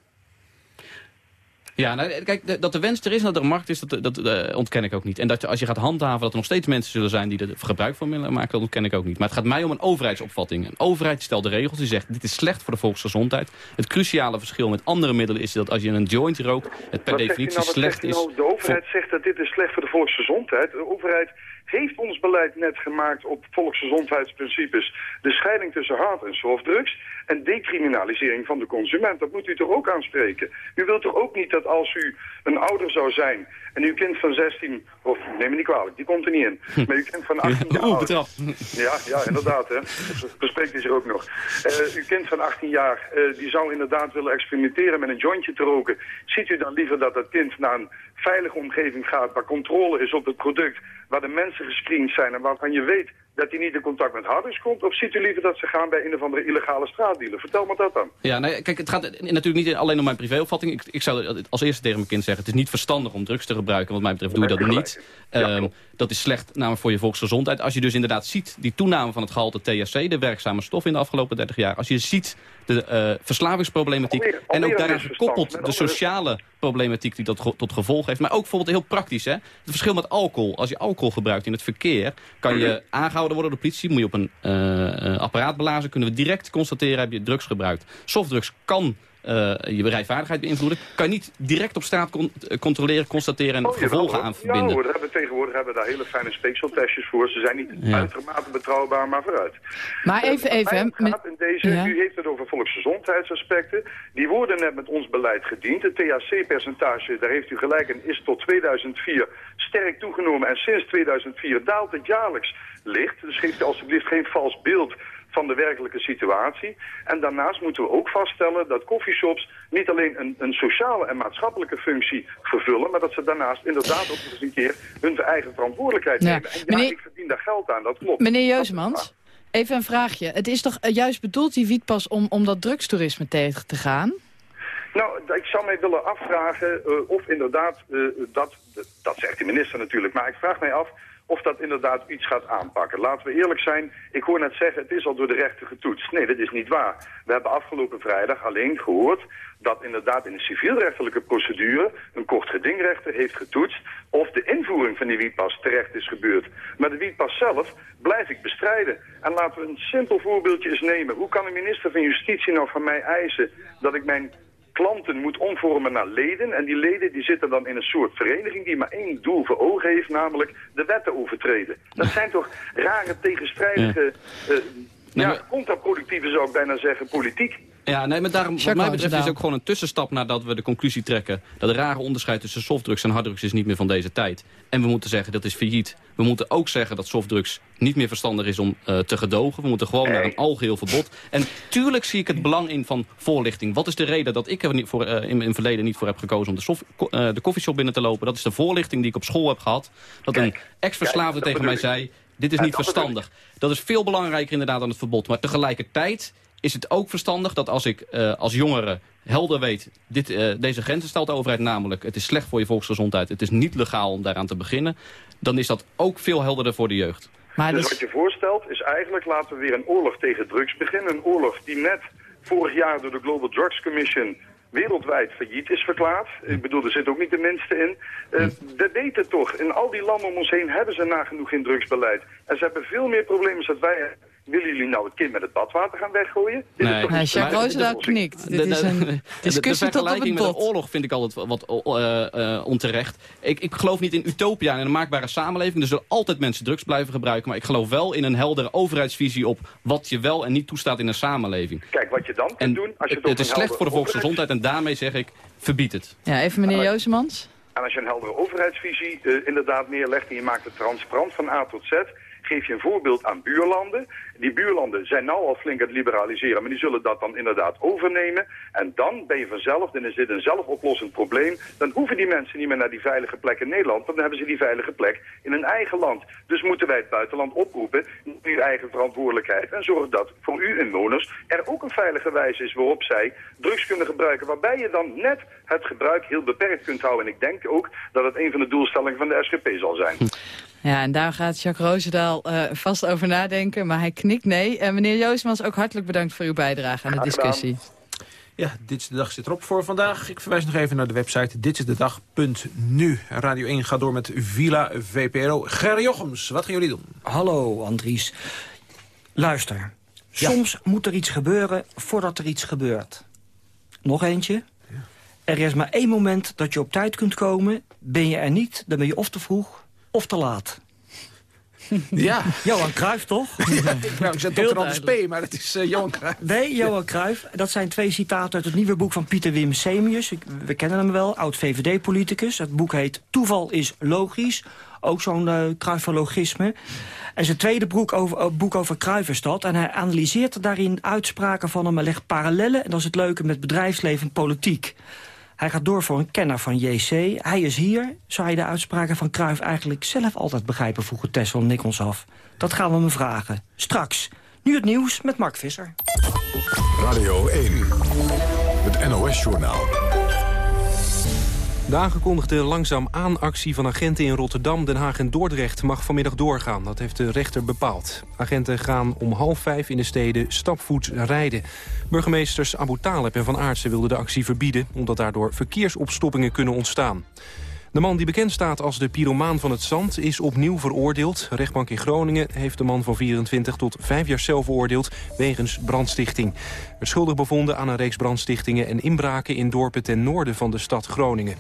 Ja, nou, kijk, dat de wens er is en dat er een markt is, dat, dat uh, ontken ik ook niet. En dat als je gaat handhaven dat er nog steeds mensen zullen zijn die er gebruik van willen maken, dat ontken ik ook niet. Maar het gaat mij om een overheidsopvatting. Een overheid stelt de regels, die zegt dit is slecht voor de volksgezondheid. Het cruciale verschil met andere middelen is dat als je een joint rookt, het per Wat definitie nou, slecht is... Nou? De overheid voor... zegt dat dit is slecht voor de volksgezondheid. De overheid heeft ons beleid net gemaakt op volksgezondheidsprincipes. De scheiding tussen hard- en softdrugs en decriminalisering van de consument. Dat moet u toch ook aanspreken? U wilt toch ook niet dat als u een ouder zou zijn en uw kind van 16, of neem me niet kwalijk, die komt er niet in, maar uw kind van 18 jaar betrap. Ja, ja, inderdaad, hè. Dat bespreekt u zich ook nog. Uh, uw kind van 18 jaar, uh, die zou inderdaad willen experimenteren met een jointje te roken. Ziet u dan liever dat dat kind naar een veilige omgeving gaat, waar controle is op het product, waar de mensen gescreend zijn en waarvan je weet dat hij niet in contact met harders komt? Of ziet u liever dat ze gaan bij een of andere illegale straatdealer? Vertel me dat dan. Ja, nee, kijk, het gaat natuurlijk niet alleen om mijn privéopvatting. Ik, ik zou als eerste tegen mijn kind zeggen, het is niet verstandig om drugs te gebruiken. Wat mij betreft doe je dat niet. Ja, um, dat is slecht namelijk voor je volksgezondheid. Als je dus inderdaad ziet die toename van het gehalte THC, de werkzame stof in de afgelopen 30 jaar. Als je ziet de uh, verslavingsproblematiek alweer, en ook daaraan gekoppeld de sociale problematiek die dat tot gevolg heeft. Maar ook bijvoorbeeld heel praktisch. Hè? Het verschil met alcohol. Als je alcohol gebruikt in het verkeer, kan je aangehouden worden door de politie. Moet je op een uh, apparaat blazen, kunnen we direct constateren heb je drugs gebruikt. Softdrugs kan je rijvaardigheid beïnvloeden. Kan je niet direct op straat controleren, constateren en oh, vervolgen aan verbinden. Ja hoor, hebben, tegenwoordig hebben we daar hele fijne speekseltestjes voor. Ze zijn niet uitermate betrouwbaar, maar vooruit. Maar even, even... Gaat in deze, U heeft het over volksgezondheidsaspecten. Die worden net met ons beleid gediend. Het THC-percentage, daar heeft u gelijk in, is tot 2004 sterk toegenomen. En sinds 2004 daalt het jaarlijks licht. Dus geeft u alsjeblieft geen vals beeld van de werkelijke situatie. En daarnaast moeten we ook vaststellen dat coffeeshops niet alleen een, een sociale en maatschappelijke functie vervullen, maar dat ze daarnaast inderdaad ook eens een keer hun eigen verantwoordelijkheid ja. nemen. En ja, meneer... ik verdien daar geld aan, dat klopt. Meneer Jeuzemans, even een vraagje. Het is toch eh, juist bedoeld, die wietpas, om, om dat drugstoerisme tegen te gaan? Nou, ik zou mij willen afvragen uh, of inderdaad, uh, dat, dat zegt de minister natuurlijk, maar ik vraag mij af of dat inderdaad iets gaat aanpakken. Laten we eerlijk zijn, ik hoor net zeggen, het is al door de rechter getoetst. Nee, dat is niet waar. We hebben afgelopen vrijdag alleen gehoord dat inderdaad in de civielrechtelijke procedure een kort gedingrechter heeft getoetst of de invoering van die wietpas terecht is gebeurd. Maar de wietpas zelf blijf ik bestrijden. En laten we een simpel voorbeeldje eens nemen. Hoe kan een minister van Justitie nou van mij eisen dat ik mijn klanten moet omvormen naar leden. En die leden die zitten dan in een soort vereniging die maar één doel voor ogen heeft, namelijk de wetten overtreden. Dat zijn toch rare tegenstrijdige, ja. Uh, ja, contraproductieve zou ik bijna zeggen, politiek. Ja, nee, maar daarom, wat mij betreft is het ook gewoon een tussenstap nadat we de conclusie trekken... dat de rare onderscheid tussen softdrugs en harddrugs is niet meer van deze tijd. En we moeten zeggen dat is failliet. We moeten ook zeggen dat softdrugs niet meer verstandig is om uh, te gedogen. We moeten gewoon naar een algeheel verbod. En tuurlijk zie ik het belang in van voorlichting. Wat is de reden dat ik er niet voor, uh, in, in verleden niet voor heb gekozen om de, soft, uh, de koffieshop binnen te lopen? Dat is de voorlichting die ik op school heb gehad. Dat een ex-verslaafde tegen mij zei, dit is niet verstandig. Dat is veel belangrijker inderdaad dan het verbod. Maar tegelijkertijd is het ook verstandig dat als ik uh, als jongere helder weet... Dit, uh, deze grenzen stelt de overheid namelijk... het is slecht voor je volksgezondheid, het is niet legaal om daaraan te beginnen... dan is dat ook veel helderder voor de jeugd. Maar dus, dus wat je voorstelt is eigenlijk laten we weer een oorlog tegen drugs beginnen. Een oorlog die net vorig jaar door de Global Drugs Commission wereldwijd failliet is verklaard. Ik bedoel, er zit ook niet de minste in. Uh, we weten toch, in al die landen om ons heen hebben ze nagenoeg geen drugsbeleid. En ze hebben veel meer problemen dan wij hebben. Willen jullie nou het kind met het badwater gaan weggooien? Nee, nee Jacques Roosendaal knikt. Dit is een discussie tot op het met oorlog vind ik altijd wat uh, uh, onterecht. Ik, ik geloof niet in utopia en een maakbare samenleving. Er zullen altijd mensen drugs blijven gebruiken. Maar ik geloof wel in een heldere overheidsvisie op wat je wel en niet toestaat in een samenleving. Kijk, wat je dan kunt doen... Als je het, het is slecht voor de volksgezondheid en daarmee zeg ik, verbied het. Ja, even meneer Josemans. En als je een heldere overheidsvisie uh, inderdaad neerlegt en je maakt het transparant van A tot Z geef je een voorbeeld aan buurlanden. Die buurlanden zijn nou al flink aan het liberaliseren, maar die zullen dat dan inderdaad overnemen. En dan ben je vanzelf, dan is dit een zelfoplossend probleem. Dan hoeven die mensen niet meer naar die veilige plek in Nederland, want dan hebben ze die veilige plek in hun eigen land. Dus moeten wij het buitenland oproepen, uw eigen verantwoordelijkheid. En zorg dat voor uw inwoners er ook een veilige wijze is waarop zij drugs kunnen gebruiken. Waarbij je dan net het gebruik heel beperkt kunt houden. En ik denk ook dat het een van de doelstellingen van de SGP zal zijn. Ja, en daar gaat Jacques Roosendaal uh, vast over nadenken, maar hij knikt nee. Uh, meneer Joosmans, ook hartelijk bedankt voor uw bijdrage aan de discussie. Ja, dit is de dag zit erop voor vandaag. Ik verwijs nog even naar de website ditisdedag.nu. Radio 1 gaat door met Villa VPRO. Ger Jochems, wat gaan jullie doen? Hallo Andries. Luister, soms moet er iets gebeuren voordat er iets gebeurt. Nog eentje. Er is maar één moment dat je op tijd kunt komen. Ben je er niet, dan ben je of te vroeg of te laat. Ja. Johan Cruijff, toch? nou, ik zet Dr. Anders P, maar het is uh, Johan Cruijff. Nee, Johan Cruijff. Dat zijn twee citaten uit het nieuwe boek van Pieter Wim Semius. We kennen hem wel, oud-VVD-politicus. Het boek heet Toeval is logisch. Ook zo'n uh, Cruyffologisme. En zijn tweede boek over, uh, boek over Cruijff is dat. En hij analyseert daarin uitspraken van hem en legt parallellen. En dat is het leuke met bedrijfsleven en politiek. Hij gaat door voor een kenner van JC. Hij is hier. Zou je de uitspraken van Cruijff eigenlijk zelf altijd begrijpen... vroeg Tessel Nick ons af. Dat gaan we hem vragen. Straks. Nu het nieuws met Mark Visser. Radio 1. Het NOS-journaal. De aangekondigde langzaam aanactie van agenten in Rotterdam, Den Haag en Dordrecht mag vanmiddag doorgaan. Dat heeft de rechter bepaald. Agenten gaan om half vijf in de steden stapvoets rijden. Burgemeesters Abu Taleb en Van Aartsen wilden de actie verbieden... omdat daardoor verkeersopstoppingen kunnen ontstaan. De man die bekend staat als de pyromaan van het zand is opnieuw veroordeeld. De rechtbank in Groningen heeft de man van 24 tot 5 jaar cel veroordeeld wegens brandstichting. Is schuldig bevonden aan een reeks brandstichtingen en inbraken in dorpen ten noorden van de stad Groningen.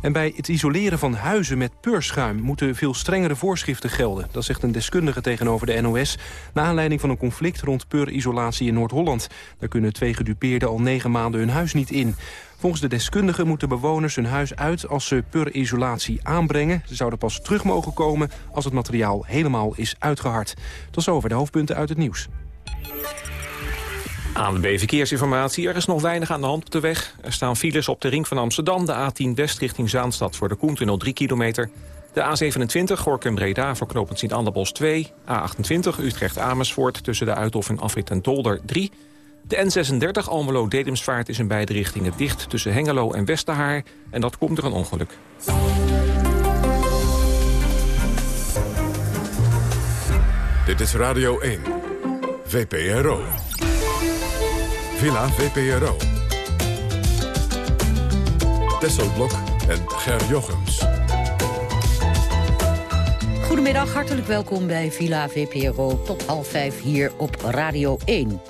En bij het isoleren van huizen met peurschuim moeten veel strengere voorschriften gelden. Dat zegt een deskundige tegenover de NOS... na aanleiding van een conflict rond peurisolatie in Noord-Holland. Daar kunnen twee gedupeerden al negen maanden hun huis niet in. Volgens de deskundige moeten bewoners hun huis uit als ze peurisolatie aanbrengen. Ze zouden pas terug mogen komen als het materiaal helemaal is uitgehard. Tot zover de hoofdpunten uit het nieuws. De Verkeersinformatie. Er is nog weinig aan de hand op de weg. Er staan files op de ring van Amsterdam. De A10 West richting Zaanstad voor de Koentunnel 3 kilometer. De A27 Gorkum-Breda voor knooppunt Sint-Anderbos 2. A28 Utrecht-Amersfoort tussen de Uithof en Afrit en Dolder 3. De N36 Almelo-Dedemsvaart is in beide richtingen dicht... tussen Hengelo en Westerhaar. En dat komt door een ongeluk. Dit is Radio 1. VPRO. Villa VPRO. Tesselblok en Ger Jochems. Goedemiddag, hartelijk welkom bij Villa VPRO tot half vijf hier op Radio 1.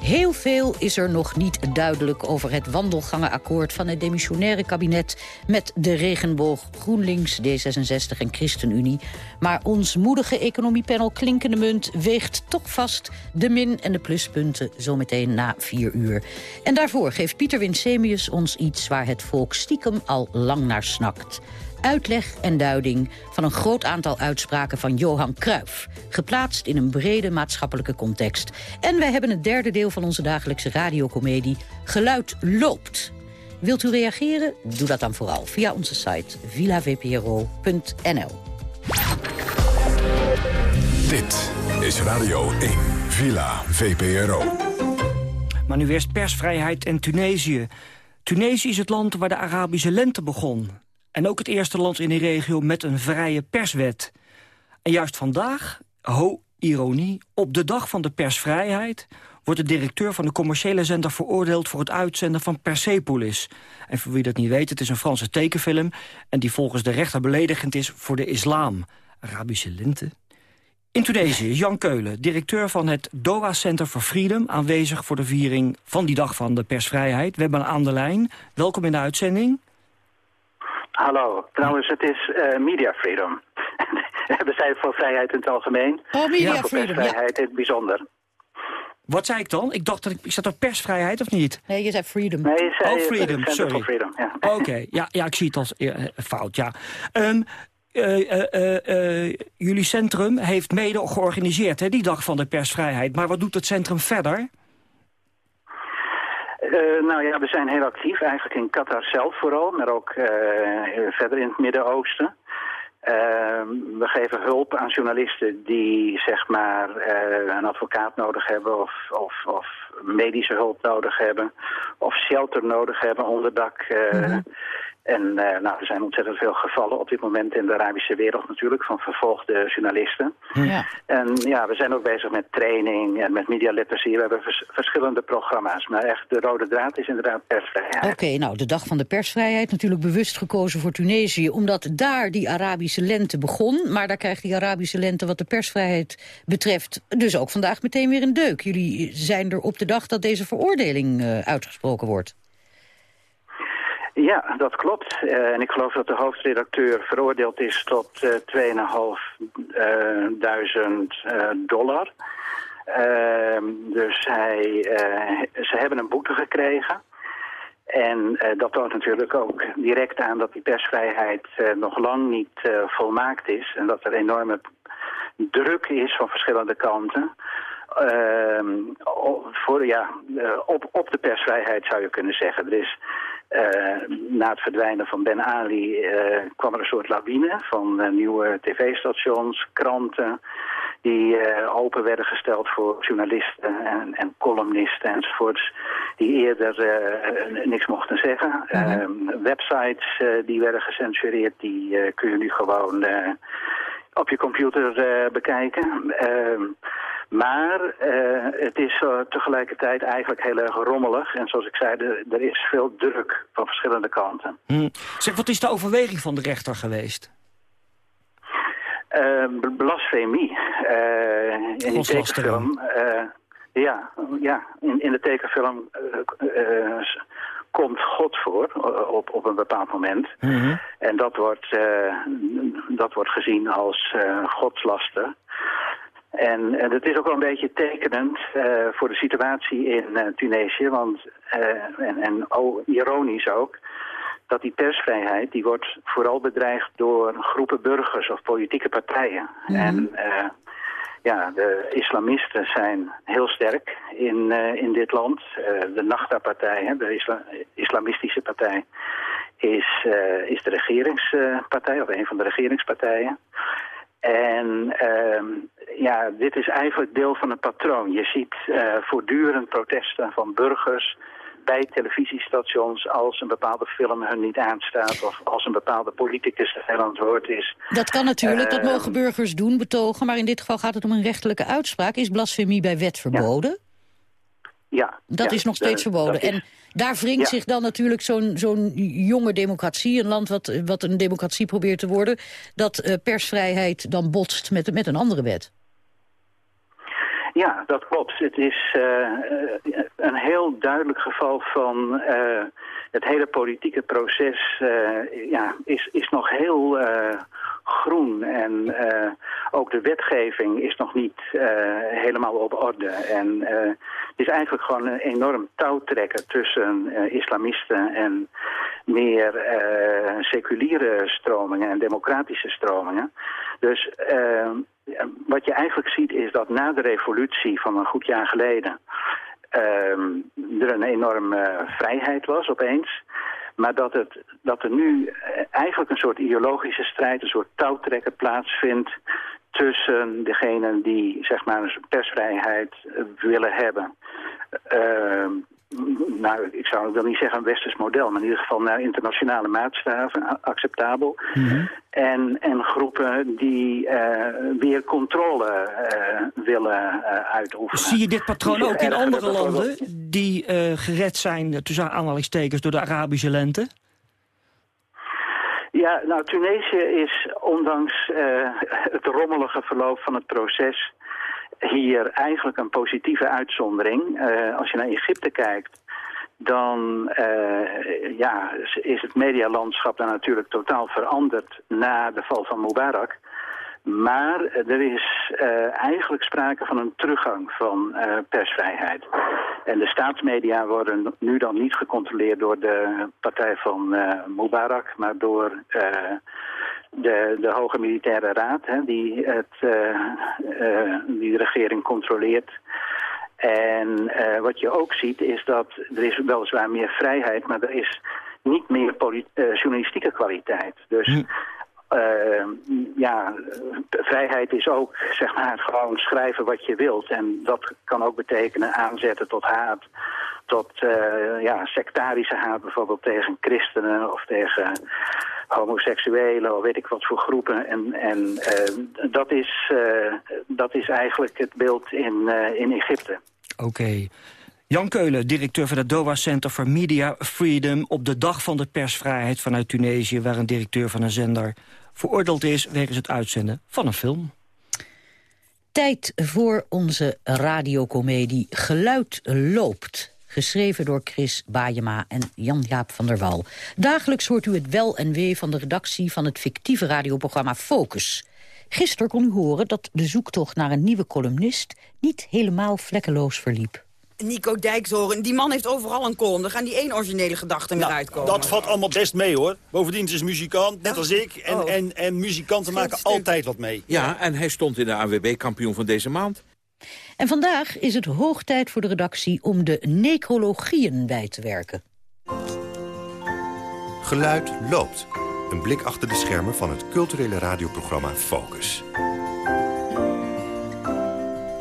Heel veel is er nog niet duidelijk over het wandelgangenakkoord van het demissionaire kabinet met de regenboog GroenLinks, D66 en ChristenUnie. Maar ons moedige economiepanel Klinkende Munt weegt toch vast de min- en de pluspunten zometeen na vier uur. En daarvoor geeft Pieter Winsemius ons iets waar het volk stiekem al lang naar snakt uitleg en duiding van een groot aantal uitspraken van Johan Cruijff... geplaatst in een brede maatschappelijke context. En wij hebben het derde deel van onze dagelijkse radiocomedie Geluid loopt. Wilt u reageren? Doe dat dan vooral via onze site villavpro.nl. Dit is Radio 1, Villa VPRO. Maar nu eerst persvrijheid en Tunesië. Tunesië is het land waar de Arabische lente begon. En ook het eerste land in de regio met een vrije perswet. En juist vandaag, ho, ironie, op de dag van de persvrijheid... wordt de directeur van de commerciële zender veroordeeld... voor het uitzenden van Persepolis. En voor wie dat niet weet, het is een Franse tekenfilm... en die volgens de rechter beledigend is voor de islam. Arabische lente. In Tunesië, Jan Keulen, directeur van het Doha Center for Freedom... aanwezig voor de viering van die dag van de persvrijheid. We hebben aan de lijn. Welkom in de uitzending. Hallo, trouwens het is uh, media freedom. We zijn voor vrijheid in het algemeen. Oh, media voor freedom, persvrijheid in het bijzonder. Wat zei ik dan? Ik dacht dat ik... Is dat toch persvrijheid of niet? Nee, je zei freedom. Nee, je zei oh, freedom, sorry. Freedom, ja. Oké, ja, ja, ik zie het als uh, fout, ja. Um, uh, jullie centrum heeft mede georganiseerd, hè, die dag van de persvrijheid. Maar wat doet het centrum verder? Uh, nou ja, we zijn heel actief, eigenlijk in Qatar zelf vooral, maar ook uh, verder in het Midden-Oosten. Uh, we geven hulp aan journalisten die zeg maar een advocaat nodig hebben of, of, of, medische hulp nodig hebben of shelter nodig hebben, onderdak. Mm. En uh, nou, er zijn ontzettend veel gevallen op dit moment in de Arabische wereld natuurlijk van vervolgde journalisten. Ja. En ja, we zijn ook bezig met training en met media literacy. We hebben vers verschillende programma's, maar echt de rode draad is inderdaad persvrijheid. Oké, okay, nou de dag van de persvrijheid natuurlijk bewust gekozen voor Tunesië, omdat daar die Arabische lente begon. Maar daar krijgt die Arabische lente wat de persvrijheid betreft dus ook vandaag meteen weer een deuk. Jullie zijn er op de dag dat deze veroordeling uh, uitgesproken wordt. Ja, dat klopt. Uh, en ik geloof dat de hoofdredacteur veroordeeld is tot uh, 2.500 dollar. Uh, dus hij, ze hebben een boete gekregen. En dat toont natuurlijk ook direct aan dat die persvrijheid nog lang niet volmaakt is. En dat er enorme druk is van verschillende kanten. Uh, voor, ja, op, op de persvrijheid zou je kunnen zeggen. Er is na het verdwijnen van Ben Ali uh, kwam er een soort lawine van uh, nieuwe tv-stations, kranten... die open werden gesteld voor journalisten en, en columnisten enzovoorts... die eerder niks mochten zeggen. -hmm. websites die werden gecensureerd, die kun je nu gewoon op je computer bekijken... Maar uh, het is uh, tegelijkertijd eigenlijk heel erg rommelig. En zoals ik zei, er, er is veel druk van verschillende kanten. Hm. Zeg, wat is de overweging van de rechter geweest? Uh, blasfemie. in die tekenfilm... ja, ja in, in de tekenfilm komt God voor op, op een bepaald moment. Mm -hmm. En dat wordt, dat wordt gezien als godslaster. En, en dat is ook wel een beetje tekenend uh, voor de situatie in uh, Tunesië. Want, en, en oh, ironisch ook, dat die persvrijheid die wordt vooral bedreigd door groepen burgers of politieke partijen. Mm -hmm. En ja, de islamisten zijn heel sterk in, in dit land. de Nachta-partij, de isla islamistische partij, is, is de regeringspartij of een van de regeringspartijen. En uh, ja, dit is eigenlijk deel van een patroon. Je ziet uh, voortdurend protesten van burgers bij televisiestations als een bepaalde film hun niet aanstaat... of als een bepaalde politicus te veel aan het woord is. Dat kan natuurlijk, uh, dat mogen burgers doen, betogen... maar in dit geval gaat het om een rechtelijke uitspraak. Is blasfemie bij wet verboden? Ja. Ja. Dat ja, is nog steeds verboden. En daar wringt zich dan natuurlijk zo'n zo'n jonge democratie... een land wat, wat een democratie probeert te worden... dat uh, persvrijheid dan botst met, met een andere wet. Ja, dat klopt. Het is uh, een heel duidelijk geval van... Uh, het hele politieke proces ja, is, is nog heel groen. En uh, ook de wetgeving is nog niet uh, helemaal op orde. En uh, het is eigenlijk gewoon een enorm touwtrekken tussen islamisten en meer seculiere stromingen en democratische stromingen. Dus wat je eigenlijk ziet is dat na de revolutie van een goed jaar geleden... er een enorme vrijheid was opeens... Maar dat, het, dat er nu eigenlijk een soort ideologische strijd, een soort touwtrekken plaatsvindt tussen degenen die zeg maar een persvrijheid willen hebben. Uh, nou, ik zou wil niet zeggen een westers model, maar in ieder geval naar internationale maatstaven, acceptabel. Mm -hmm. en, en groepen die uh, weer controle uh, willen uh, uitoefenen. Zie je dit patroon ook in andere landen die gered zijn, tussen aanhalingstekens, door de Arabische lente? Ja, nou, Tunesië is ondanks het rommelige verloop van het proces hier eigenlijk een positieve uitzondering. Uh, als je naar Egypte kijkt, dan uh, ja, is het medialandschap daar natuurlijk totaal veranderd na de val van Mubarak. Maar er is uh, eigenlijk sprake van een teruggang van persvrijheid. En de staatsmedia worden nu dan niet gecontroleerd door de partij van Mubarak, maar door de, de Hoge Militaire Raad, hè, die, het, die de regering controleert. En wat je ook ziet is dat er is weliswaar meer vrijheid, maar er is niet meer journalistieke kwaliteit. Dus... Hm. Uh, ja, vrijheid is ook, zeg maar, gewoon schrijven wat je wilt. En dat kan ook betekenen aanzetten tot haat, tot uh, ja, sectarische haat bijvoorbeeld tegen christenen of tegen homoseksuelen of weet ik wat voor groepen. En, en uh, dat, is, dat is eigenlijk het beeld in, in Egypte. Oké. Okay. Jan Keulen, directeur van het DOA Center for Media Freedom... op de dag van de persvrijheid vanuit Tunesië... waar een directeur van een zender veroordeeld is... wegens het uitzenden van een film. Tijd voor onze radiocomedie Geluid loopt. Geschreven door Chris Baayema en Jan-Jaap van der Wal. Dagelijks hoort u het wel en wee van de redactie... van het fictieve radioprogramma Focus... Gisteren kon u horen dat de zoektocht naar een nieuwe columnist... niet helemaal vlekkeloos verliep. Nico Dijkshoorn, die man heeft overal een column. Dan gaan die één originele gedachte meer nou, uitkomen. Dat valt allemaal best mee, hoor. Bovendien is muzikant, net als ik. En, oh. en, en muzikanten maken altijd wat mee. Ja, en hij stond in de AWB-kampioen van deze maand. En vandaag is het hoog tijd voor de redactie om de necrologieën bij te werken. Geluid loopt. Een blik achter de schermen van het culturele radioprogramma Focus.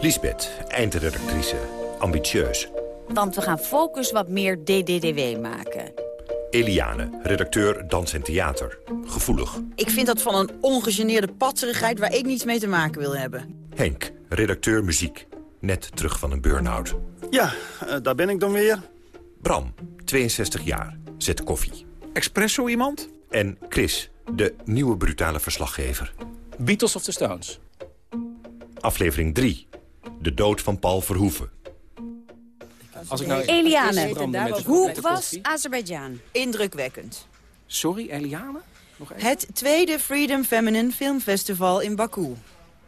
Lisbeth, eindredactrice ambitieus. Want we gaan Focus wat meer DDDW maken. Eliane, redacteur Dans en Theater. Gevoelig. Ik vind dat van een ongegeneerde patserigheid waar ik niets mee te maken wil hebben. Henk, redacteur muziek. net terug van een burn-out. Ja, uh, daar ben ik dan weer. Bram, 62 jaar, zet koffie. Espresso iemand? En Chris, de nieuwe brutale verslaggever. Beatles of the Stones? Aflevering 3. De dood van Paul Verhoeven. Als ik nou Eliane, hoe was Azerbeidzjan? Indrukwekkend. Sorry, Eliane? Nog Het tweede Freedom Feminine Film Festival in Baku.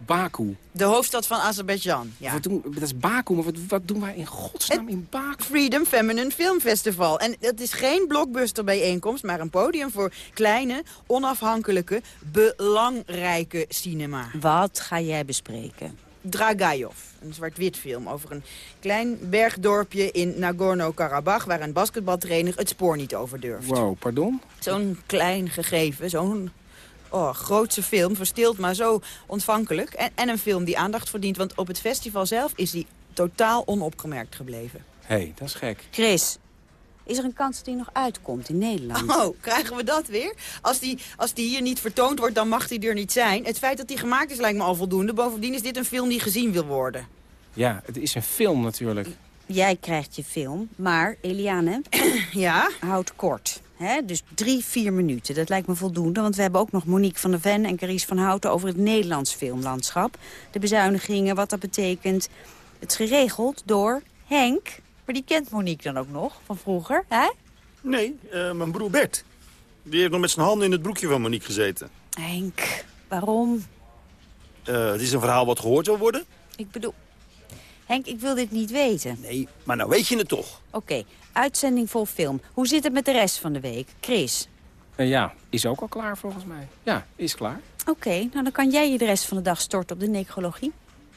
Baku. De hoofdstad van Azerbeidzjan. Ja. Wat doen, dat is Baku, maar wat, wat doen wij in godsnaam in Baku? Freedom Feminine Film Festival. En het is geen blockbuster bijeenkomst, maar een podium voor kleine, onafhankelijke, belangrijke cinema. Wat ga jij bespreken? Dragajov, een zwart-wit film over een klein bergdorpje in Nagorno-Karabakh... waar een basketbaltrainer het spoor niet over durft. Wow, pardon? Zo'n klein gegeven, zo'n oh, grootse film, verstild maar zo ontvankelijk. En, en een film die aandacht verdient, want op het festival zelf is die totaal onopgemerkt gebleven. Hé, hey, dat is gek. Chris, is er een kans dat hij nog uitkomt in Nederland? Oh, krijgen we dat weer? Als die, als die hier niet vertoond wordt, dan mag hij er niet zijn. Het feit dat hij gemaakt is lijkt me al voldoende. Bovendien is dit een film die gezien wil worden. Ja, het is een film natuurlijk. Jij krijgt je film, maar Eliane ja? houdt kort. He, dus drie, vier minuten. Dat lijkt me voldoende, want we hebben ook nog Monique van der Ven en Carice van Houten over het Nederlands filmlandschap. De bezuinigingen, wat dat betekent. Het is geregeld door Henk, maar die kent Monique dan ook nog van vroeger, hè? Nee, uh, mijn broer Bert. Die heeft nog met zijn handen in het broekje van Monique gezeten. Henk, waarom? Uh, het is een verhaal wat gehoord wil worden. Ik bedoel... Henk, ik wil dit niet weten. Nee, maar nou weet je het toch. Oké, uitzending vol film. Hoe zit het met de rest van de week? Chris? Uh, ja, is ook al klaar volgens mij. Ja, is klaar. Oké, nou dan kan jij je de rest van de dag storten op de necrologie.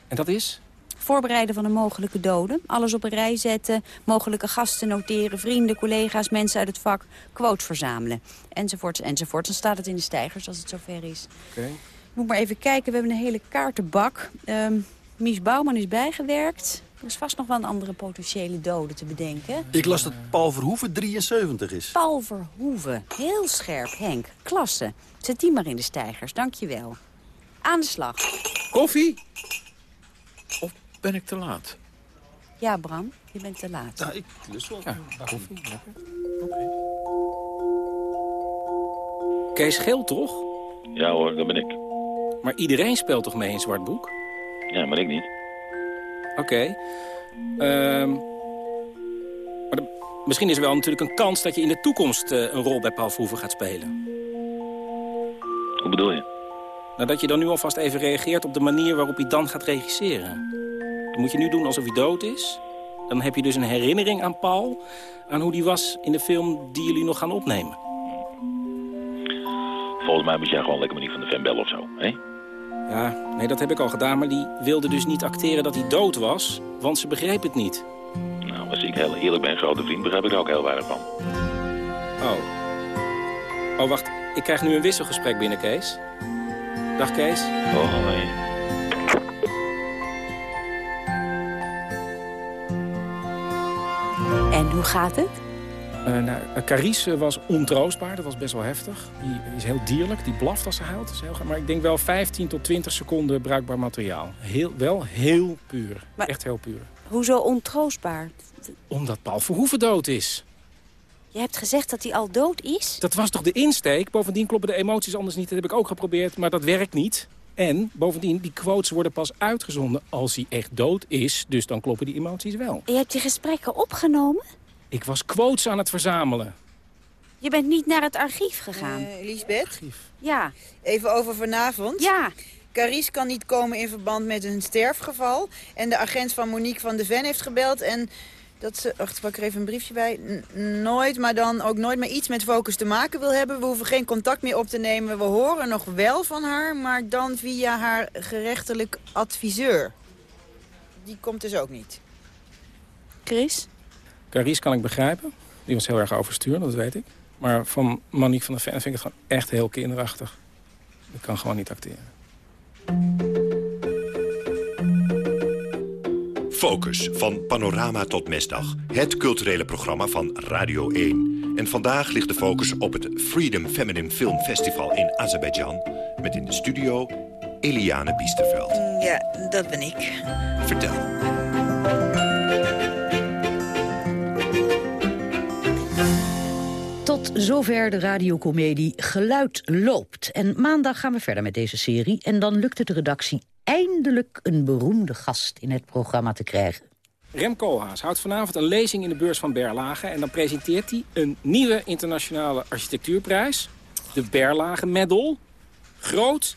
En dat is? Voorbereiden van een mogelijke dode. Alles op een rij zetten. Mogelijke gasten noteren. Vrienden, collega's, mensen uit het vak. Quotes verzamelen. Enzovoorts, enzovoorts. Dan staat het in de stijgers als het zover is. Oké. Okay. Moet maar even kijken. We hebben een hele kaartenbak. Um, Mies Bouwman is bijgewerkt. Er is vast nog wel een andere potentiële dode te bedenken. Ik las dat Paul Verhoeven 73 is. Paul Verhoeven. Heel scherp, Henk. Klasse. Zet die maar in de stijgers. Dank je wel. Aan de slag. Koffie? Of ben ik te laat? Ja, Bram. Je bent te laat. Ja, ik lust wel. Ja, koffie. Oké. Kees Geel, toch? Ja hoor, dat ben ik. Maar iedereen speelt toch mee in Zwart Boek? Ja, maar ik niet. Oké. Okay. Um, maar de, misschien is er wel natuurlijk een kans dat je in de toekomst uh, een rol bij Paul Verhoeven gaat spelen. Hoe bedoel je? Nou, dat je dan nu alvast even reageert op de manier waarop hij dan gaat regisseren. Dan moet je nu doen alsof hij dood is. Dan heb je dus een herinnering aan Paul... aan hoe die was in de film die jullie nog gaan opnemen. Volgens mij moet jij gewoon lekker Monique van de Ven bellen of zo, hè? Ja, nee, dat heb ik al gedaan, maar die wilde dus niet acteren dat hij dood was, want ze begreep het niet. Nou, als ik heel eerlijk ben, grote vriend, begrijp ik er ook heel weinig van. Oh. Oh, wacht. Ik krijg nu een wisselgesprek binnen, Kees. Dag, Kees. Oh, nee. En hoe gaat het? Uh, nou, Carice was ontroostbaar, dat was best wel heftig. Die is heel dierlijk, die blaft als ze huilt. Is heel, maar ik denk wel 15 tot 20 seconden bruikbaar materiaal. Heel, wel heel puur, maar echt heel puur. Hoezo ontroostbaar? Omdat Paul Verhoeven dood is. Je hebt gezegd dat hij al dood is? Dat was toch de insteek? Bovendien kloppen de emoties anders niet. Dat heb ik ook geprobeerd, maar dat werkt niet. En bovendien, die quotes worden pas uitgezonden als hij echt dood is. Dus dan kloppen die emoties wel. Je hebt die gesprekken opgenomen? Ik was quotes aan het verzamelen. Je bent niet naar het archief gegaan? Uh, Lisbeth? Archief? Ja. Even over vanavond? Ja. Carice kan niet komen in verband met een sterfgeval. En de agent van Monique van de Ven heeft gebeld en... Dat ze, wacht, pak er even een briefje bij. nooit, maar dan ook nooit meer iets met Focus te maken wil hebben. We hoeven geen contact meer op te nemen. We horen nog wel van haar, maar dan via haar gerechtelijk adviseur. Die komt dus ook niet. Chris? Carice kan ik begrijpen. Die was heel erg overstuur, dat weet ik. Maar van Monique van der Ven vind ik het gewoon echt heel kinderachtig. Ik kan gewoon niet acteren. Focus, van Panorama tot Mesdag. Het culturele programma van Radio 1. En vandaag ligt de focus op het Freedom Feminine Film Festival in Azerbeidzjan... met in de studio Eliane Biesterveld. Ja, dat ben ik. Vertel. Zover de radiocomedie Geluid loopt. En maandag gaan we verder met deze serie. En dan lukt het de redactie eindelijk een beroemde gast in het programma te krijgen. Rem Koolhaas houdt vanavond een lezing in de beurs van Berlage... en dan presenteert hij een nieuwe internationale architectuurprijs. De Berlage Medal. Groot,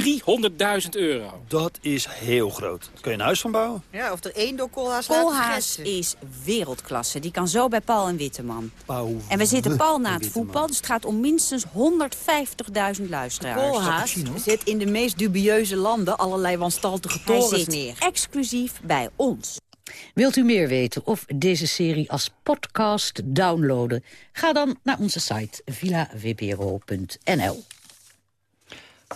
300.000 euro. Dat is heel groot. Daar kun je een huis van bouwen. Ja, of er één door Koolhaas Koolhaas is wereldklasse. Die kan zo bij Paul en Witteman. Pauw. En we zitten Paul na het voetbal, dus het gaat om minstens 150.000 luisteraars. Koolhaas zet in de meest dubieuze landen allerlei wanstaltige Hij torens zit neer. exclusief bij ons. Wilt u meer weten of deze serie als podcast downloaden? Ga dan naar onze site villavpro.nl.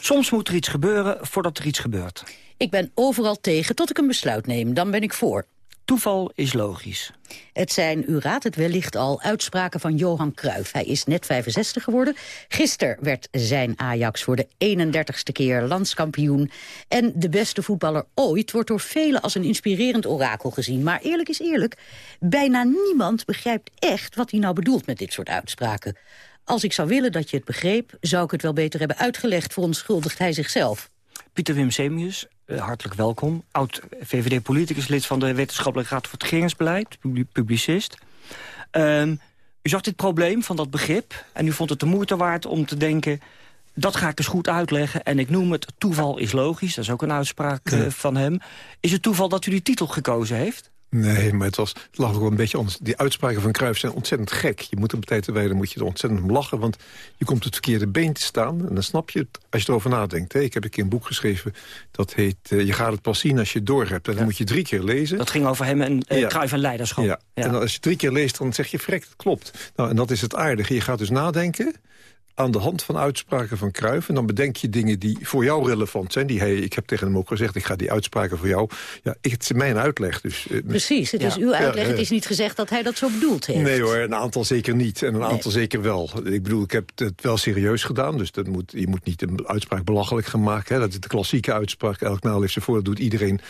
Soms moet er iets gebeuren voordat er iets gebeurt. Ik ben overal tegen tot ik een besluit neem. Dan ben ik voor. Toeval is logisch. Het zijn, u raadt het wellicht al, uitspraken van Johan Cruijff. Hij is net 65 geworden. Gisteren werd zijn Ajax voor de 31ste keer landskampioen. En de beste voetballer ooit wordt door velen als een inspirerend orakel gezien. Maar eerlijk is eerlijk, bijna niemand begrijpt echt wat hij nou bedoelt met dit soort uitspraken. Als ik zou willen dat je het begreep, zou ik het wel beter hebben uitgelegd... verontschuldigt hij zichzelf. Pieter Wim Semius, eh, hartelijk welkom. Oud-VVD-politicus, lid van de Wetenschappelijke Raad voor het Regeringsbeleid, publi- publicist. Ehm, u zag dit probleem van dat begrip en u vond het de moeite waard om te denken... dat ga ik eens goed uitleggen en ik noem het toeval is logisch. Dat is ook een uitspraak eh, van hem. Is het toeval dat u die titel gekozen heeft? Nee, maar het, was, het lag ook wel een beetje anders. Die uitspraken van Cruijff zijn ontzettend gek. Je moet op tijd te wijden moet je er ontzettend om lachen... want je komt op het verkeerde been te staan. En dan snap je het als je erover nadenkt. Hè. Ik heb een keer een boek geschreven, dat heet... eh, je gaat het pas zien als je het door hebt. En dan moet je drie keer lezen. Dat ging over hem en uh, Ja. Cruijff en leiderschap. Ja. En als je drie keer leest, dan zeg je, vrek, het klopt. Nou, en dat is het aardige. Je gaat dus nadenken aan de hand van uitspraken van Cruijff. En dan bedenk je dingen die voor jou relevant zijn. Die hij, ik heb tegen hem ook gezegd, ik ga die uitspraken voor jou... Ja, ik, het is mijn uitleg. Dus, eh, Precies, het is uw uitleg. Ja, het eh, is niet gezegd dat hij dat zo bedoeld heeft. Nee hoor, een aantal zeker niet. En een aantal zeker wel. Ik bedoel, ik heb het wel serieus gedaan. Dus dat moet, je moet niet een uitspraak belachelijk gaan maken. Hè. Dat is de klassieke uitspraak. Elk naal heeft zijn voor. Dat doet iedereen.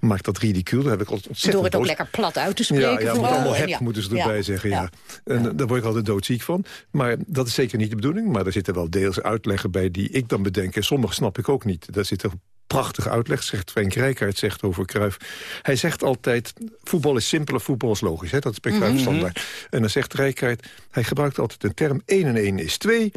Maakt dat ridicuul. Daar heb ik ontzettend Door het ook boos- lekker plat uit te spreken. Ja, moet allemaal heb, ja. moeten ze erbij Ja. zeggen. Ja. Ja. En daar word ik altijd doodziek van. Maar dat is zeker niet de bedoeling. Maar er zitten wel deels uitleggen bij die ik dan bedenk. En sommige snap ik ook niet. Daar zit een prachtige uitleg, zegt Frank Rijkaard, zegt over Cruijff. Hij zegt altijd, voetbal is simpeler, voetbal is logisch. Hè? Dat is bij Cruijff Mhm. standaard. En dan zegt Rijkaard, hij gebruikt altijd een term 1 en 1 is 2...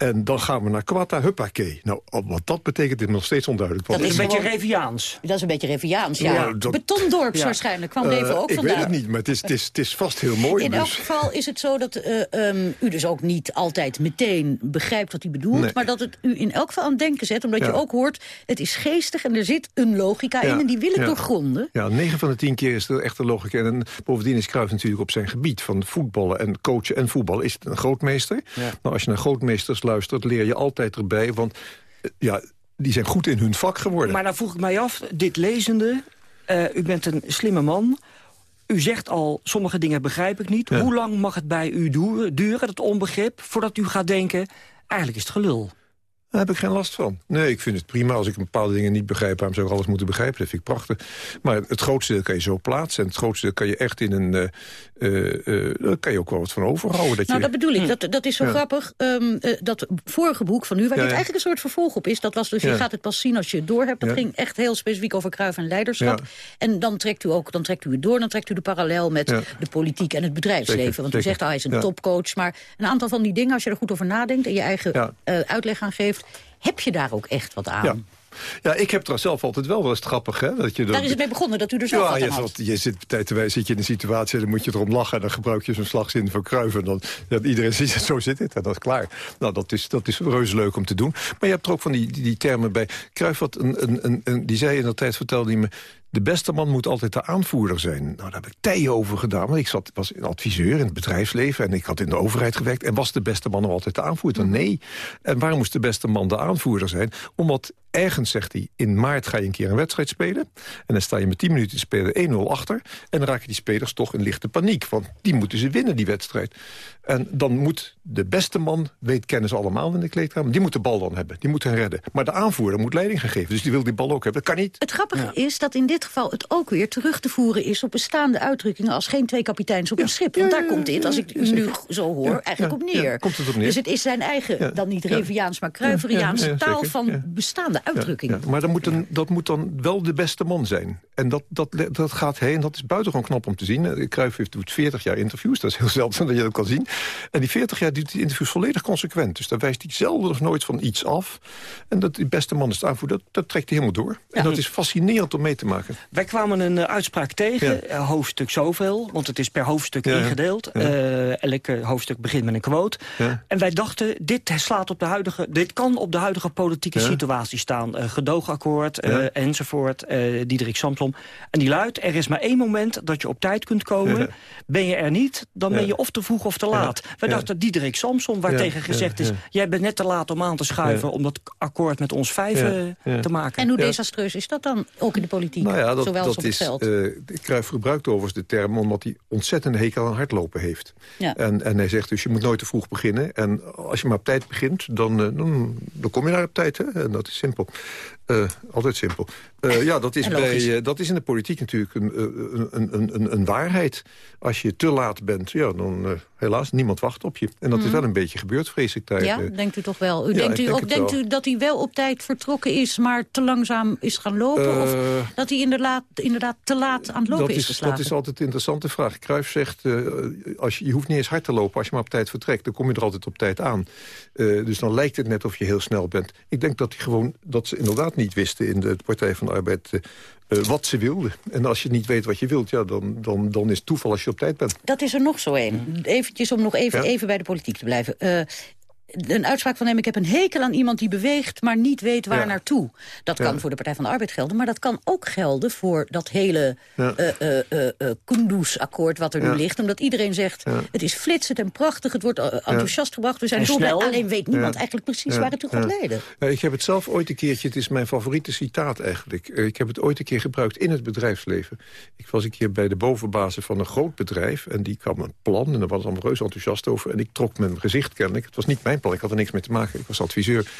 En dan gaan we naar Quatta Huppakee. Nou, wat dat betekent is nog steeds onduidelijk. Dat is Een beetje gewoon- Reviaans. Dat is een beetje Reviaans, ja. Ja, dat- Betondorps Ja. waarschijnlijk kwam eh, even ook ik vandaan. weet het niet, maar het is, het is, het is vast heel mooi. In dus. elk geval is het zo dat eh, ehm, u dus ook niet altijd meteen begrijpt wat hij bedoelt... Nee. maar dat het u in elk geval aan het denken zet. Omdat Ja. je ook hoort, het is geestig en er zit een logica Ja, in... en die wil ik ja. doorgronden. Ja, 9 van de 10 keer is er echt een logica. En bovendien is Cruijff natuurlijk op zijn gebied van voetballen en coachen en voetbal is het een grootmeester. Ja. Nou, als je naar grootmeesters luistert, leer je altijd erbij. Want eh, ja, die zijn goed in hun vak geworden. Maar nou vroeg ik mij af, dit lezende, eh, u bent een slimme man. U zegt al, sommige dingen begrijp ik niet. Ja. Hoe lang mag het bij u duren, duren, dat onbegrip... voordat u gaat denken, eigenlijk is het gelul? Daar heb ik geen last van. Nee, ik vind het prima. Als ik bepaalde dingen niet begrijp, waarom zou ik alles moeten begrijpen? Dat vind ik prachtig. Maar het grootste deel kan je zo plaatsen. En het grootste deel kan je echt in een... eh, daar kan je ook wel wat van overhouden. Dat Nou, je, dat bedoel ik. Dat, dat is zo Ja. grappig. Ehm, eh, dat vorige boek van u, waar Ja, dit ja. eigenlijk een soort vervolg op is... dat was dus, je gaat het pas zien als je het door hebt. Dat ging echt heel specifiek over Kruif en leiderschap. En dan trekt u ook dan trekt u het door. Dan trekt u de parallel met de politiek en het bedrijfsleven. Zeker, Want u zeker. zegt, ah, hij is een topcoach. Maar een aantal van die dingen, als je er goed over nadenkt... en je eigen uitleg aan geeft... heb je daar ook echt wat aan. Ja. Ja, ik heb er zelf altijd wel wel eens grappig, hè? Dat je Daar is het mee begonnen, dat u er zelf ja, wat je, had. je zit tijd te wijzen, zit je in een situatie, dan moet je erom lachen... en dan gebruik je zo'n slagzin van Kruiven. Dan, ja, iedereen ziet, zo zit het en dat is klaar. Nou, dat is, dat is reuze leuk om te doen. Maar je hebt er ook van die, die, die termen bij. Kruijff, had een, een, een, een, die zei in dat tijd, vertelde hij me... de beste man moet altijd de aanvoerder zijn. Nou, daar heb ik tijden over gedaan. Want ik zat, was een adviseur in het bedrijfsleven... en ik had in de overheid gewerkt. En was de beste man nog altijd de aanvoerder? Nee. En waarom moest de beste man de aanvoerder zijn? Omdat ergens, zegt hij, in maart ga je een keer een wedstrijd spelen... en dan sta je met 10 minuten te spelen 1-0 achter... en dan raken die spelers toch in lichte paniek. Want die moeten ze winnen, die wedstrijd. En dan moet de beste man, weet kennis allemaal in de kleedkamer... die moet de bal dan hebben, die moet hen redden. Maar de aanvoerder moet leiding gaan geven, dus die wil die bal ook hebben. Dat kan niet. Het grappige is dat in dit geval het ook weer terug te voeren is... op bestaande uitdrukkingen als geen twee kapiteins op een schip. Want daar komt dit, als ik u nu zo hoor, eigenlijk op neer. komt het op neer. Dus het is zijn eigen, dan niet Reviaans, maar Kruiveriaanse taal van bestaande uitdrukkingen. maar dan moet een, dat moet dan wel de beste man zijn. En dat, dat, dat gaat heen, dat is buitengewoon knap om te zien. Kruijff heeft doet 40 jaar interviews, dat is heel zeldzaam dat je dat kan zien. En die 40 jaar doet die interviews volledig consequent. Dus daar wijst hij zelden of nooit van iets af. En dat die beste man is aanvoer, dat, dat trekt hij helemaal door. En dat is fascinerend om mee te maken. Wij kwamen een uh, uitspraak tegen, uh, hoofdstuk zoveel, want het is per hoofdstuk Ja, ja. ingedeeld. Ja. Uh, elk hoofdstuk begint met een quote. Ja. En wij dachten, dit, slaat op de huidige, dit kan op de huidige politieke Ja. situatie staan. Uh, gedoogakkoord, uh, Ja. enzovoort, uh, Diederik Samsom. En die luidt, er is maar één moment dat je op tijd kunt komen. Ja. Ben je er niet, dan ben je of te vroeg of te laat. Wij Ja. dachten, Diederik Samsom, waar Ja. tegen gezegd Ja. is... Ja. jij bent net te laat om aan te schuiven... Ja. om dat akkoord met ons vijven Ja. Ja. te maken. En hoe Ja. desastreus is dat dan, ook in de politiek? Nou ja, dat, zowel als dat op is, het veld? eh Cruijff gebruikt overigens de term omdat hij ontzettend hekel aan hardlopen heeft. Ja. En, en hij zegt dus, je moet nooit te vroeg beginnen. En als je maar op tijd begint, dan, eh, dan, dan kom je daar op tijd. Hè? En dat is simpel. Eh, altijd simpel. Eh, ja, dat is, bij, eh, dat is in de politiek natuurlijk een, eh, een, een, een, een waarheid. Als je te laat bent, ja, dan helaas, niemand wacht op je. En dat is Mhm. wel een beetje gebeurd, vrees ik daar. Ja, denkt u toch wel? U Ja, denkt u denk denkt wel. u dat hij wel op tijd vertrokken is, maar te langzaam is gaan lopen? of dat hij inderdaad, inderdaad te laat aan het lopen dat is, is, geslagen? dat is altijd een interessante vraag. Cruijff zegt, als je, je hoeft niet eens hard te lopen. Als je maar op tijd vertrekt, dan kom je er altijd op tijd aan. Dus dan lijkt het net of je heel snel bent. Ik denk dat, hij gewoon, dat ze inderdaad niet wisten in de Partij van Arbeid... eh, eh, wat ze wilden. En als je niet weet wat je wilt, ja, dan, dan, dan is het toeval als je op tijd bent. Dat is er nog zo een. Eventjes om nog even, Ja. even bij de politiek te blijven. Eh, een uitspraak van hem, ik heb een hekel aan iemand die beweegt... maar niet weet waar Ja. naartoe. Dat Ja. kan voor de Partij van de Arbeid gelden... maar dat kan ook gelden voor dat hele Ja. eh eh, eh, Kunduz-akkoord wat er Ja. nu ligt. Omdat iedereen zegt, Ja. het is flitsend en prachtig... het wordt enthousiast gebracht, we zijn En zo blij. snel. Alleen weet niemand Ja. eigenlijk precies Ja. waar het toe gaat Ja. leiden. Ja, ik heb het zelf ooit een keertje, het is mijn favoriete citaat eigenlijk. Ik heb het ooit een keer gebruikt in het bedrijfsleven. Ik was een keer bij de bovenbazen van een groot bedrijf... en die kwam een plan en daar was allemaal reuze enthousiast over... en ik trok mijn gezicht kennelijk. Het was niet mijn ik had er niks mee te maken. Ik was adviseur.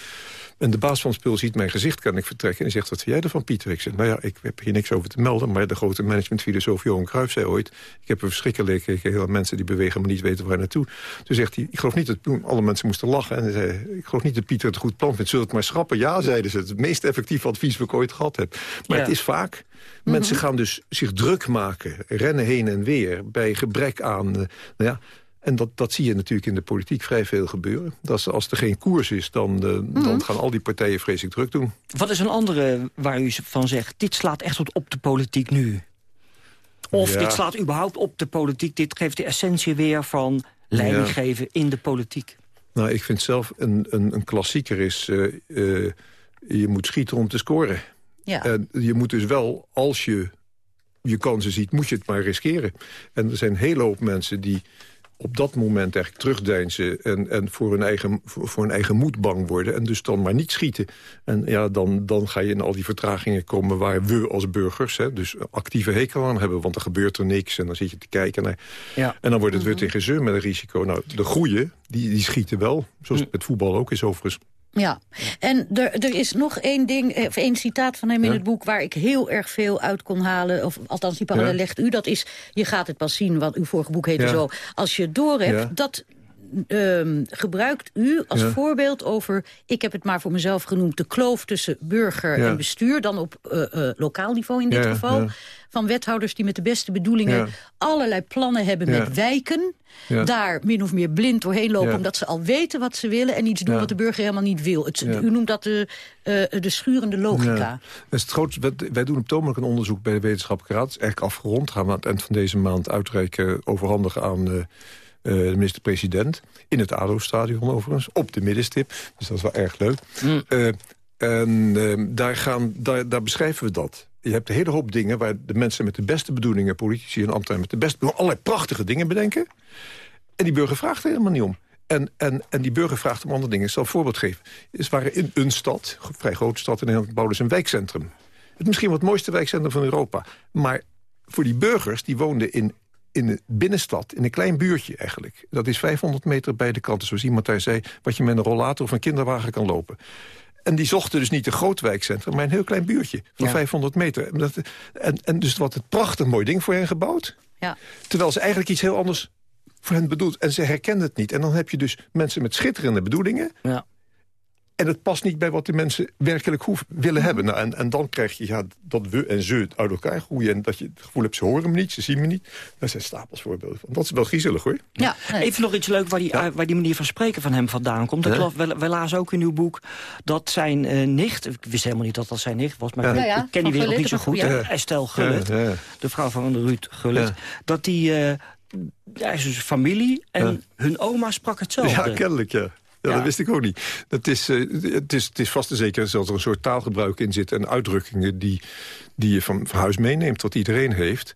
En de baas van het spul ziet mijn gezicht kennelijk vertrekken... en zegt, wat vind jij ervan, Pieter? Ik zeg, nou ja, ik heb hier niks over te melden... maar de grote managementfilosoof Johan Cruijff zei ooit... ik heb een verschrikkelijke heel mensen die bewegen... maar niet weten waar naartoe. Toen zegt hij, ik geloof niet dat... Alle mensen moesten lachen. En zei, ik geloof niet dat Pieter het goed plan vindt. Zullen het maar schrappen? Ja, zeiden ze. Het meest effectieve advies wat ik ooit gehad heb. Maar Ja. het is vaak... Mensen gaan dus zich druk maken, rennen heen en weer... bij gebrek aan... eh, nou ja, en dat, dat zie je natuurlijk in de politiek vrij veel gebeuren. Dat als er geen koers is, dan, eh, dan gaan al die partijen vreselijk druk doen. Wat is een andere waar u van zegt... dit slaat echt op- op de politiek nu? Of Ja. dit slaat überhaupt op de politiek... dit geeft de essentie weer van leiding Ja. geven in de politiek? Nou, ik vind zelf een, een, een klassieker is... eh, eh, je moet schieten om te scoren. Ja. En je moet dus wel, als je je kansen ziet, moet je het maar riskeren. En er zijn een hele hoop mensen die op dat moment eigenlijk terugdeinzen... en, en voor, hun eigen, voor, hun eigen moed bang worden... en dus dan maar niet schieten. En ja, dan, dan ga je in al die vertragingen komen... waar we als burgers hè, dus actieve hekel aan hebben... want er gebeurt er niks en dan zit je te kijken naar... Ja. En dan wordt het weer tegen zeur met een risico. Nou, de goeie, die, die schieten wel. Zoals het met voetbal ook is overigens. Ja, en er, er is nog één ding, eh, of één citaat van hem in Ja. het boek... waar ik heel erg veel uit kon halen, of althans die parallel Ja. legt u. Dat is, je gaat het pas zien, want uw vorige boek heette Ja. zo... als je het door hebt, Ja. dat ehm, gebruikt u als Ja. voorbeeld over... ik heb het maar voor mezelf genoemd, de kloof tussen burger Ja. en bestuur... dan op eh, eh, lokaal niveau in dit Ja, geval... van wethouders die met de beste bedoelingen... Allerlei plannen hebben met wijken... Daar min of meer blind doorheen lopen... Omdat ze al weten wat ze willen... en iets doen wat de burger helemaal niet wil. Het. U noemt dat de, eh, de schurende logica. Ja. Dat is het grootste, wij, doen op ogenblik een onderzoek bij de Wetenschappelijke Raad. Is eigenlijk afgerond. Gaan we aan het eind van deze maand uitreiken... overhandigen aan de minister-president. In het ADO-stadion overigens. Op de middenstip. Dus dat is wel erg leuk. Eh, en eh, daar, gaan, daar, daar beschrijven we dat. Je hebt een hele hoop dingen waar de mensen met de beste bedoelingen... politici en ambtenaren met de beste bedoelingen... allerlei prachtige dingen bedenken. En die burger vraagt er helemaal niet om. En, en, en die burger vraagt om andere dingen. Ik zal een voorbeeld geven. Er waren in een stad, een vrij grote stad in Nederland... bouwden ze een wijkcentrum. Het is misschien wel het mooiste wijkcentrum van Europa. Maar voor die burgers, die woonden in, in de binnenstad... in een klein buurtje eigenlijk. Dat is 500 meter bij de kanten, zoals iemand daar zei... wat je met een rollator of een kinderwagen kan lopen. En die zochten dus niet een groot wijkcentrum, maar een heel klein buurtje van 500 meter. Dat, en, en dus wat een prachtig mooi ding voor hen gebouwd. Ja. Terwijl ze eigenlijk iets heel anders voor hen bedoelt. En ze herkennen het niet. En dan heb je dus mensen met schitterende bedoelingen. Ja. En het past niet bij wat de mensen werkelijk hoeven, willen hebben. Nou, en, en dan krijg je ja, dat we en ze uit elkaar groeien. En dat je het gevoel hebt, ze horen me niet, ze zien me niet. Daar zijn stapels voorbeelden van. Dat is wel griezelig, hoor. Ja, Even nog iets leuk waar die, waar die manier van spreken van hem vandaan komt. Dat Ja. klopt, we, we lazen ook in uw boek dat zijn eh, nicht... Ik wist helemaal niet dat dat zijn nicht was, maar Ja. ik, Ja, ja, ik ken die wereld niet zo goed. Estelle Gullit, ja. de vrouw van Ruud Gullit. Ja. Dat die... eh ja, is dus familie en hun oma sprak hetzelfde. Ja, kennelijk, ja. Ja, dat wist ik ook niet. Dat is, eh, het, is, het is vast en zeker dat er een soort taalgebruik in zit... en uitdrukkingen die, die je van, van huis meeneemt, wat iedereen heeft.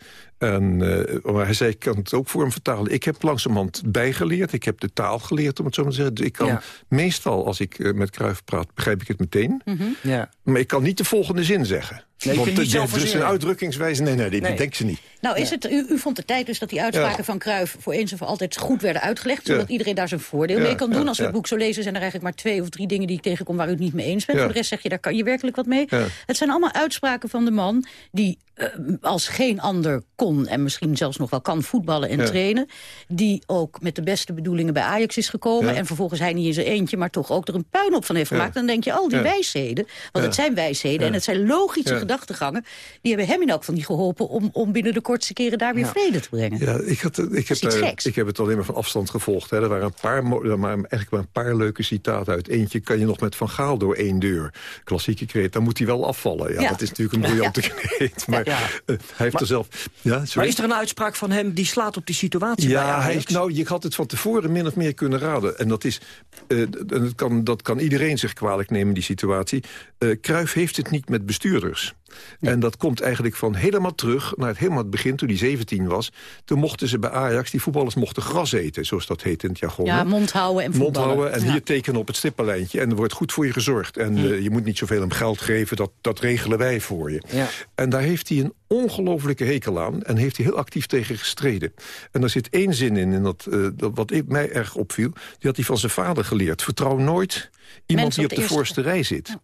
En, eh, maar hij zei, ik kan het ook voor hem vertalen. Ik heb langzamerhand bijgeleerd. Ik heb de taal geleerd, om het zo maar te zeggen. Dus ik kan Ja. meestal, als ik eh, met Cruijff praat, begrijp ik het meteen. Ja. Maar ik kan niet de volgende zin zeggen. Nee, Want de- zelf dus een uitdrukkingswijze, nee, nee, die Nee. bedenkt ze niet. Nou, is het, u, u vond de tijd dus dat die uitspraken Ja. van Cruijff... voor eens en voor altijd goed werden uitgelegd... zodat Ja. iedereen daar zijn voordeel Ja, mee kan doen. ja, Als we het boek zo lezen, zijn er eigenlijk maar twee of drie dingen... die ik tegenkom waar u het niet mee eens bent. Ja. Voor de rest zeg je, daar kan je werkelijk wat mee. Ja. Het zijn allemaal uitspraken van de man... die eh, als geen ander kon en misschien zelfs nog wel kan voetballen en Ja. trainen. Die ook met de beste bedoelingen bij Ajax is gekomen. Ja. En vervolgens hij niet in zijn eentje, maar toch ook er een puin op van heeft Ja. gemaakt. Dan denk je, al die wijsheden, want het zijn wijsheden... En het zijn logische gedachtegangen... die hebben hem in elk geval niet geholpen om, om binnen de kortste keren daar weer vrede te brengen. Ja, ik, had, ik, heb, iets daar- geks. ik heb het alleen maar van afstand gevolgd. Hè. Er waren een paar, waren eigenlijk maar een paar leuke citaten uit. Eentje kan je nog met Van Gaal door één deur. Klassieke kreet, dan moet hij wel afvallen. Ja, Ja. Dat is natuurlijk een briljante kreet. Maar Ja. eh, hij heeft Maar- er zelf... Ja, Maar is er een uitspraak van hem die slaat op die situatie bij Ja, hij, nou, je had het van tevoren min of meer kunnen raden. En dat, is, eh, en dat, kan, dat kan iedereen zich kwalijk nemen, die situatie. Eh Cruijff heeft het niet met bestuurders. En dat komt eigenlijk van helemaal terug naar het helemaal het begin, toen hij 17 was. Toen mochten ze bij Ajax, die voetballers mochten gras eten, zoals dat heet in het jargon. Ja, mond houden en Mond voetballen. houden en Ja. hier tekenen op het stippenlijntje. En er wordt goed voor je gezorgd. En eh, je moet niet zoveel om geld geven, dat, dat regelen wij voor je. Ja. En daar heeft hij een ongelofelijke hekel aan. En heeft hij heel actief tegen gestreden. En daar zit één zin in, en dat, eh, dat, wat ik, mij erg opviel. Die had hij van zijn vader geleerd. Vertrouw nooit iemand Mensen die op op de voorste rij zit.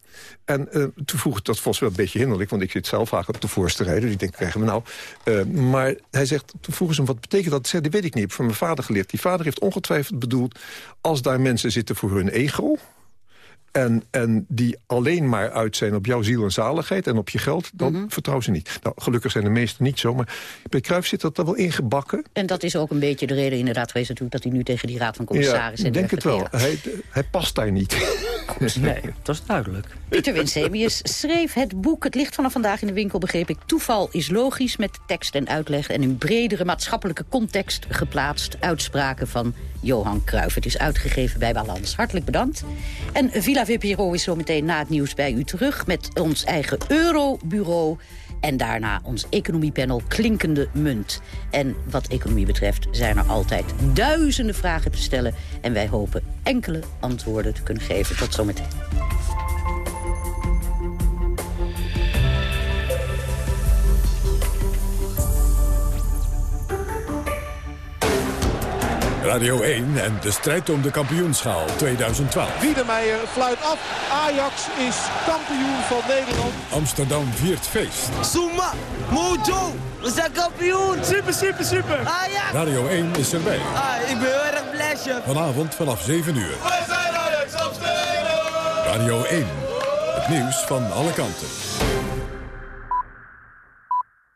En eh, toen vroeg ik, dat was wel een beetje hinderlijk... want ik zit zelf vaak op de voorste rij, dus ik denk, krijgen we nou. Eh, maar hij zegt, toen vroegen ze hem, wat betekent dat? Zei, dat weet ik niet, ik heb van mijn vader geleerd. Die vader heeft ongetwijfeld bedoeld... als daar mensen zitten voor hun ego... En, en die alleen maar uit zijn op jouw ziel en zaligheid en op je geld... dan Mhm. vertrouw ze niet. Nou, gelukkig zijn de meesten niet zo, maar bij Cruijff zit dat er wel ingebakken. En dat is ook een beetje de reden inderdaad geweest natuurlijk... dat hij nu tegen die raad van Ja, commissarissen... ik denk het wel. Hij, hij past daar niet. Nee, dat is duidelijk. Pieter Winsemius schreef het boek Het ligt vanaf vandaag in de winkel, begreep ik. Toeval is logisch met tekst en uitleg en in bredere maatschappelijke context geplaatst. Uitspraken van Johan Cruijff. Het is uitgegeven bij Balans. Hartelijk bedankt. En Villa VPRO is zo meteen na het nieuws bij u terug met ons eigen Eurobureau. En daarna ons economiepanel Klinkende Munt. En wat economie betreft zijn er altijd duizenden vragen te stellen. En wij hopen enkele antwoorden te kunnen geven. Tot zometeen. Radio 1 en de strijd om de kampioenschaal 2012. Wiedemeijer fluit af. Ajax is kampioen van Nederland. Amsterdam viert feest. Suma, Mojo, we zijn kampioen. Super, super, super. Ajax. Radio 1 is erbij. Ah, ik ben heel erg blij. Vanavond vanaf 7 uur. Wij zijn Ajax Amsterdam. Radio 1. Het nieuws van alle kanten.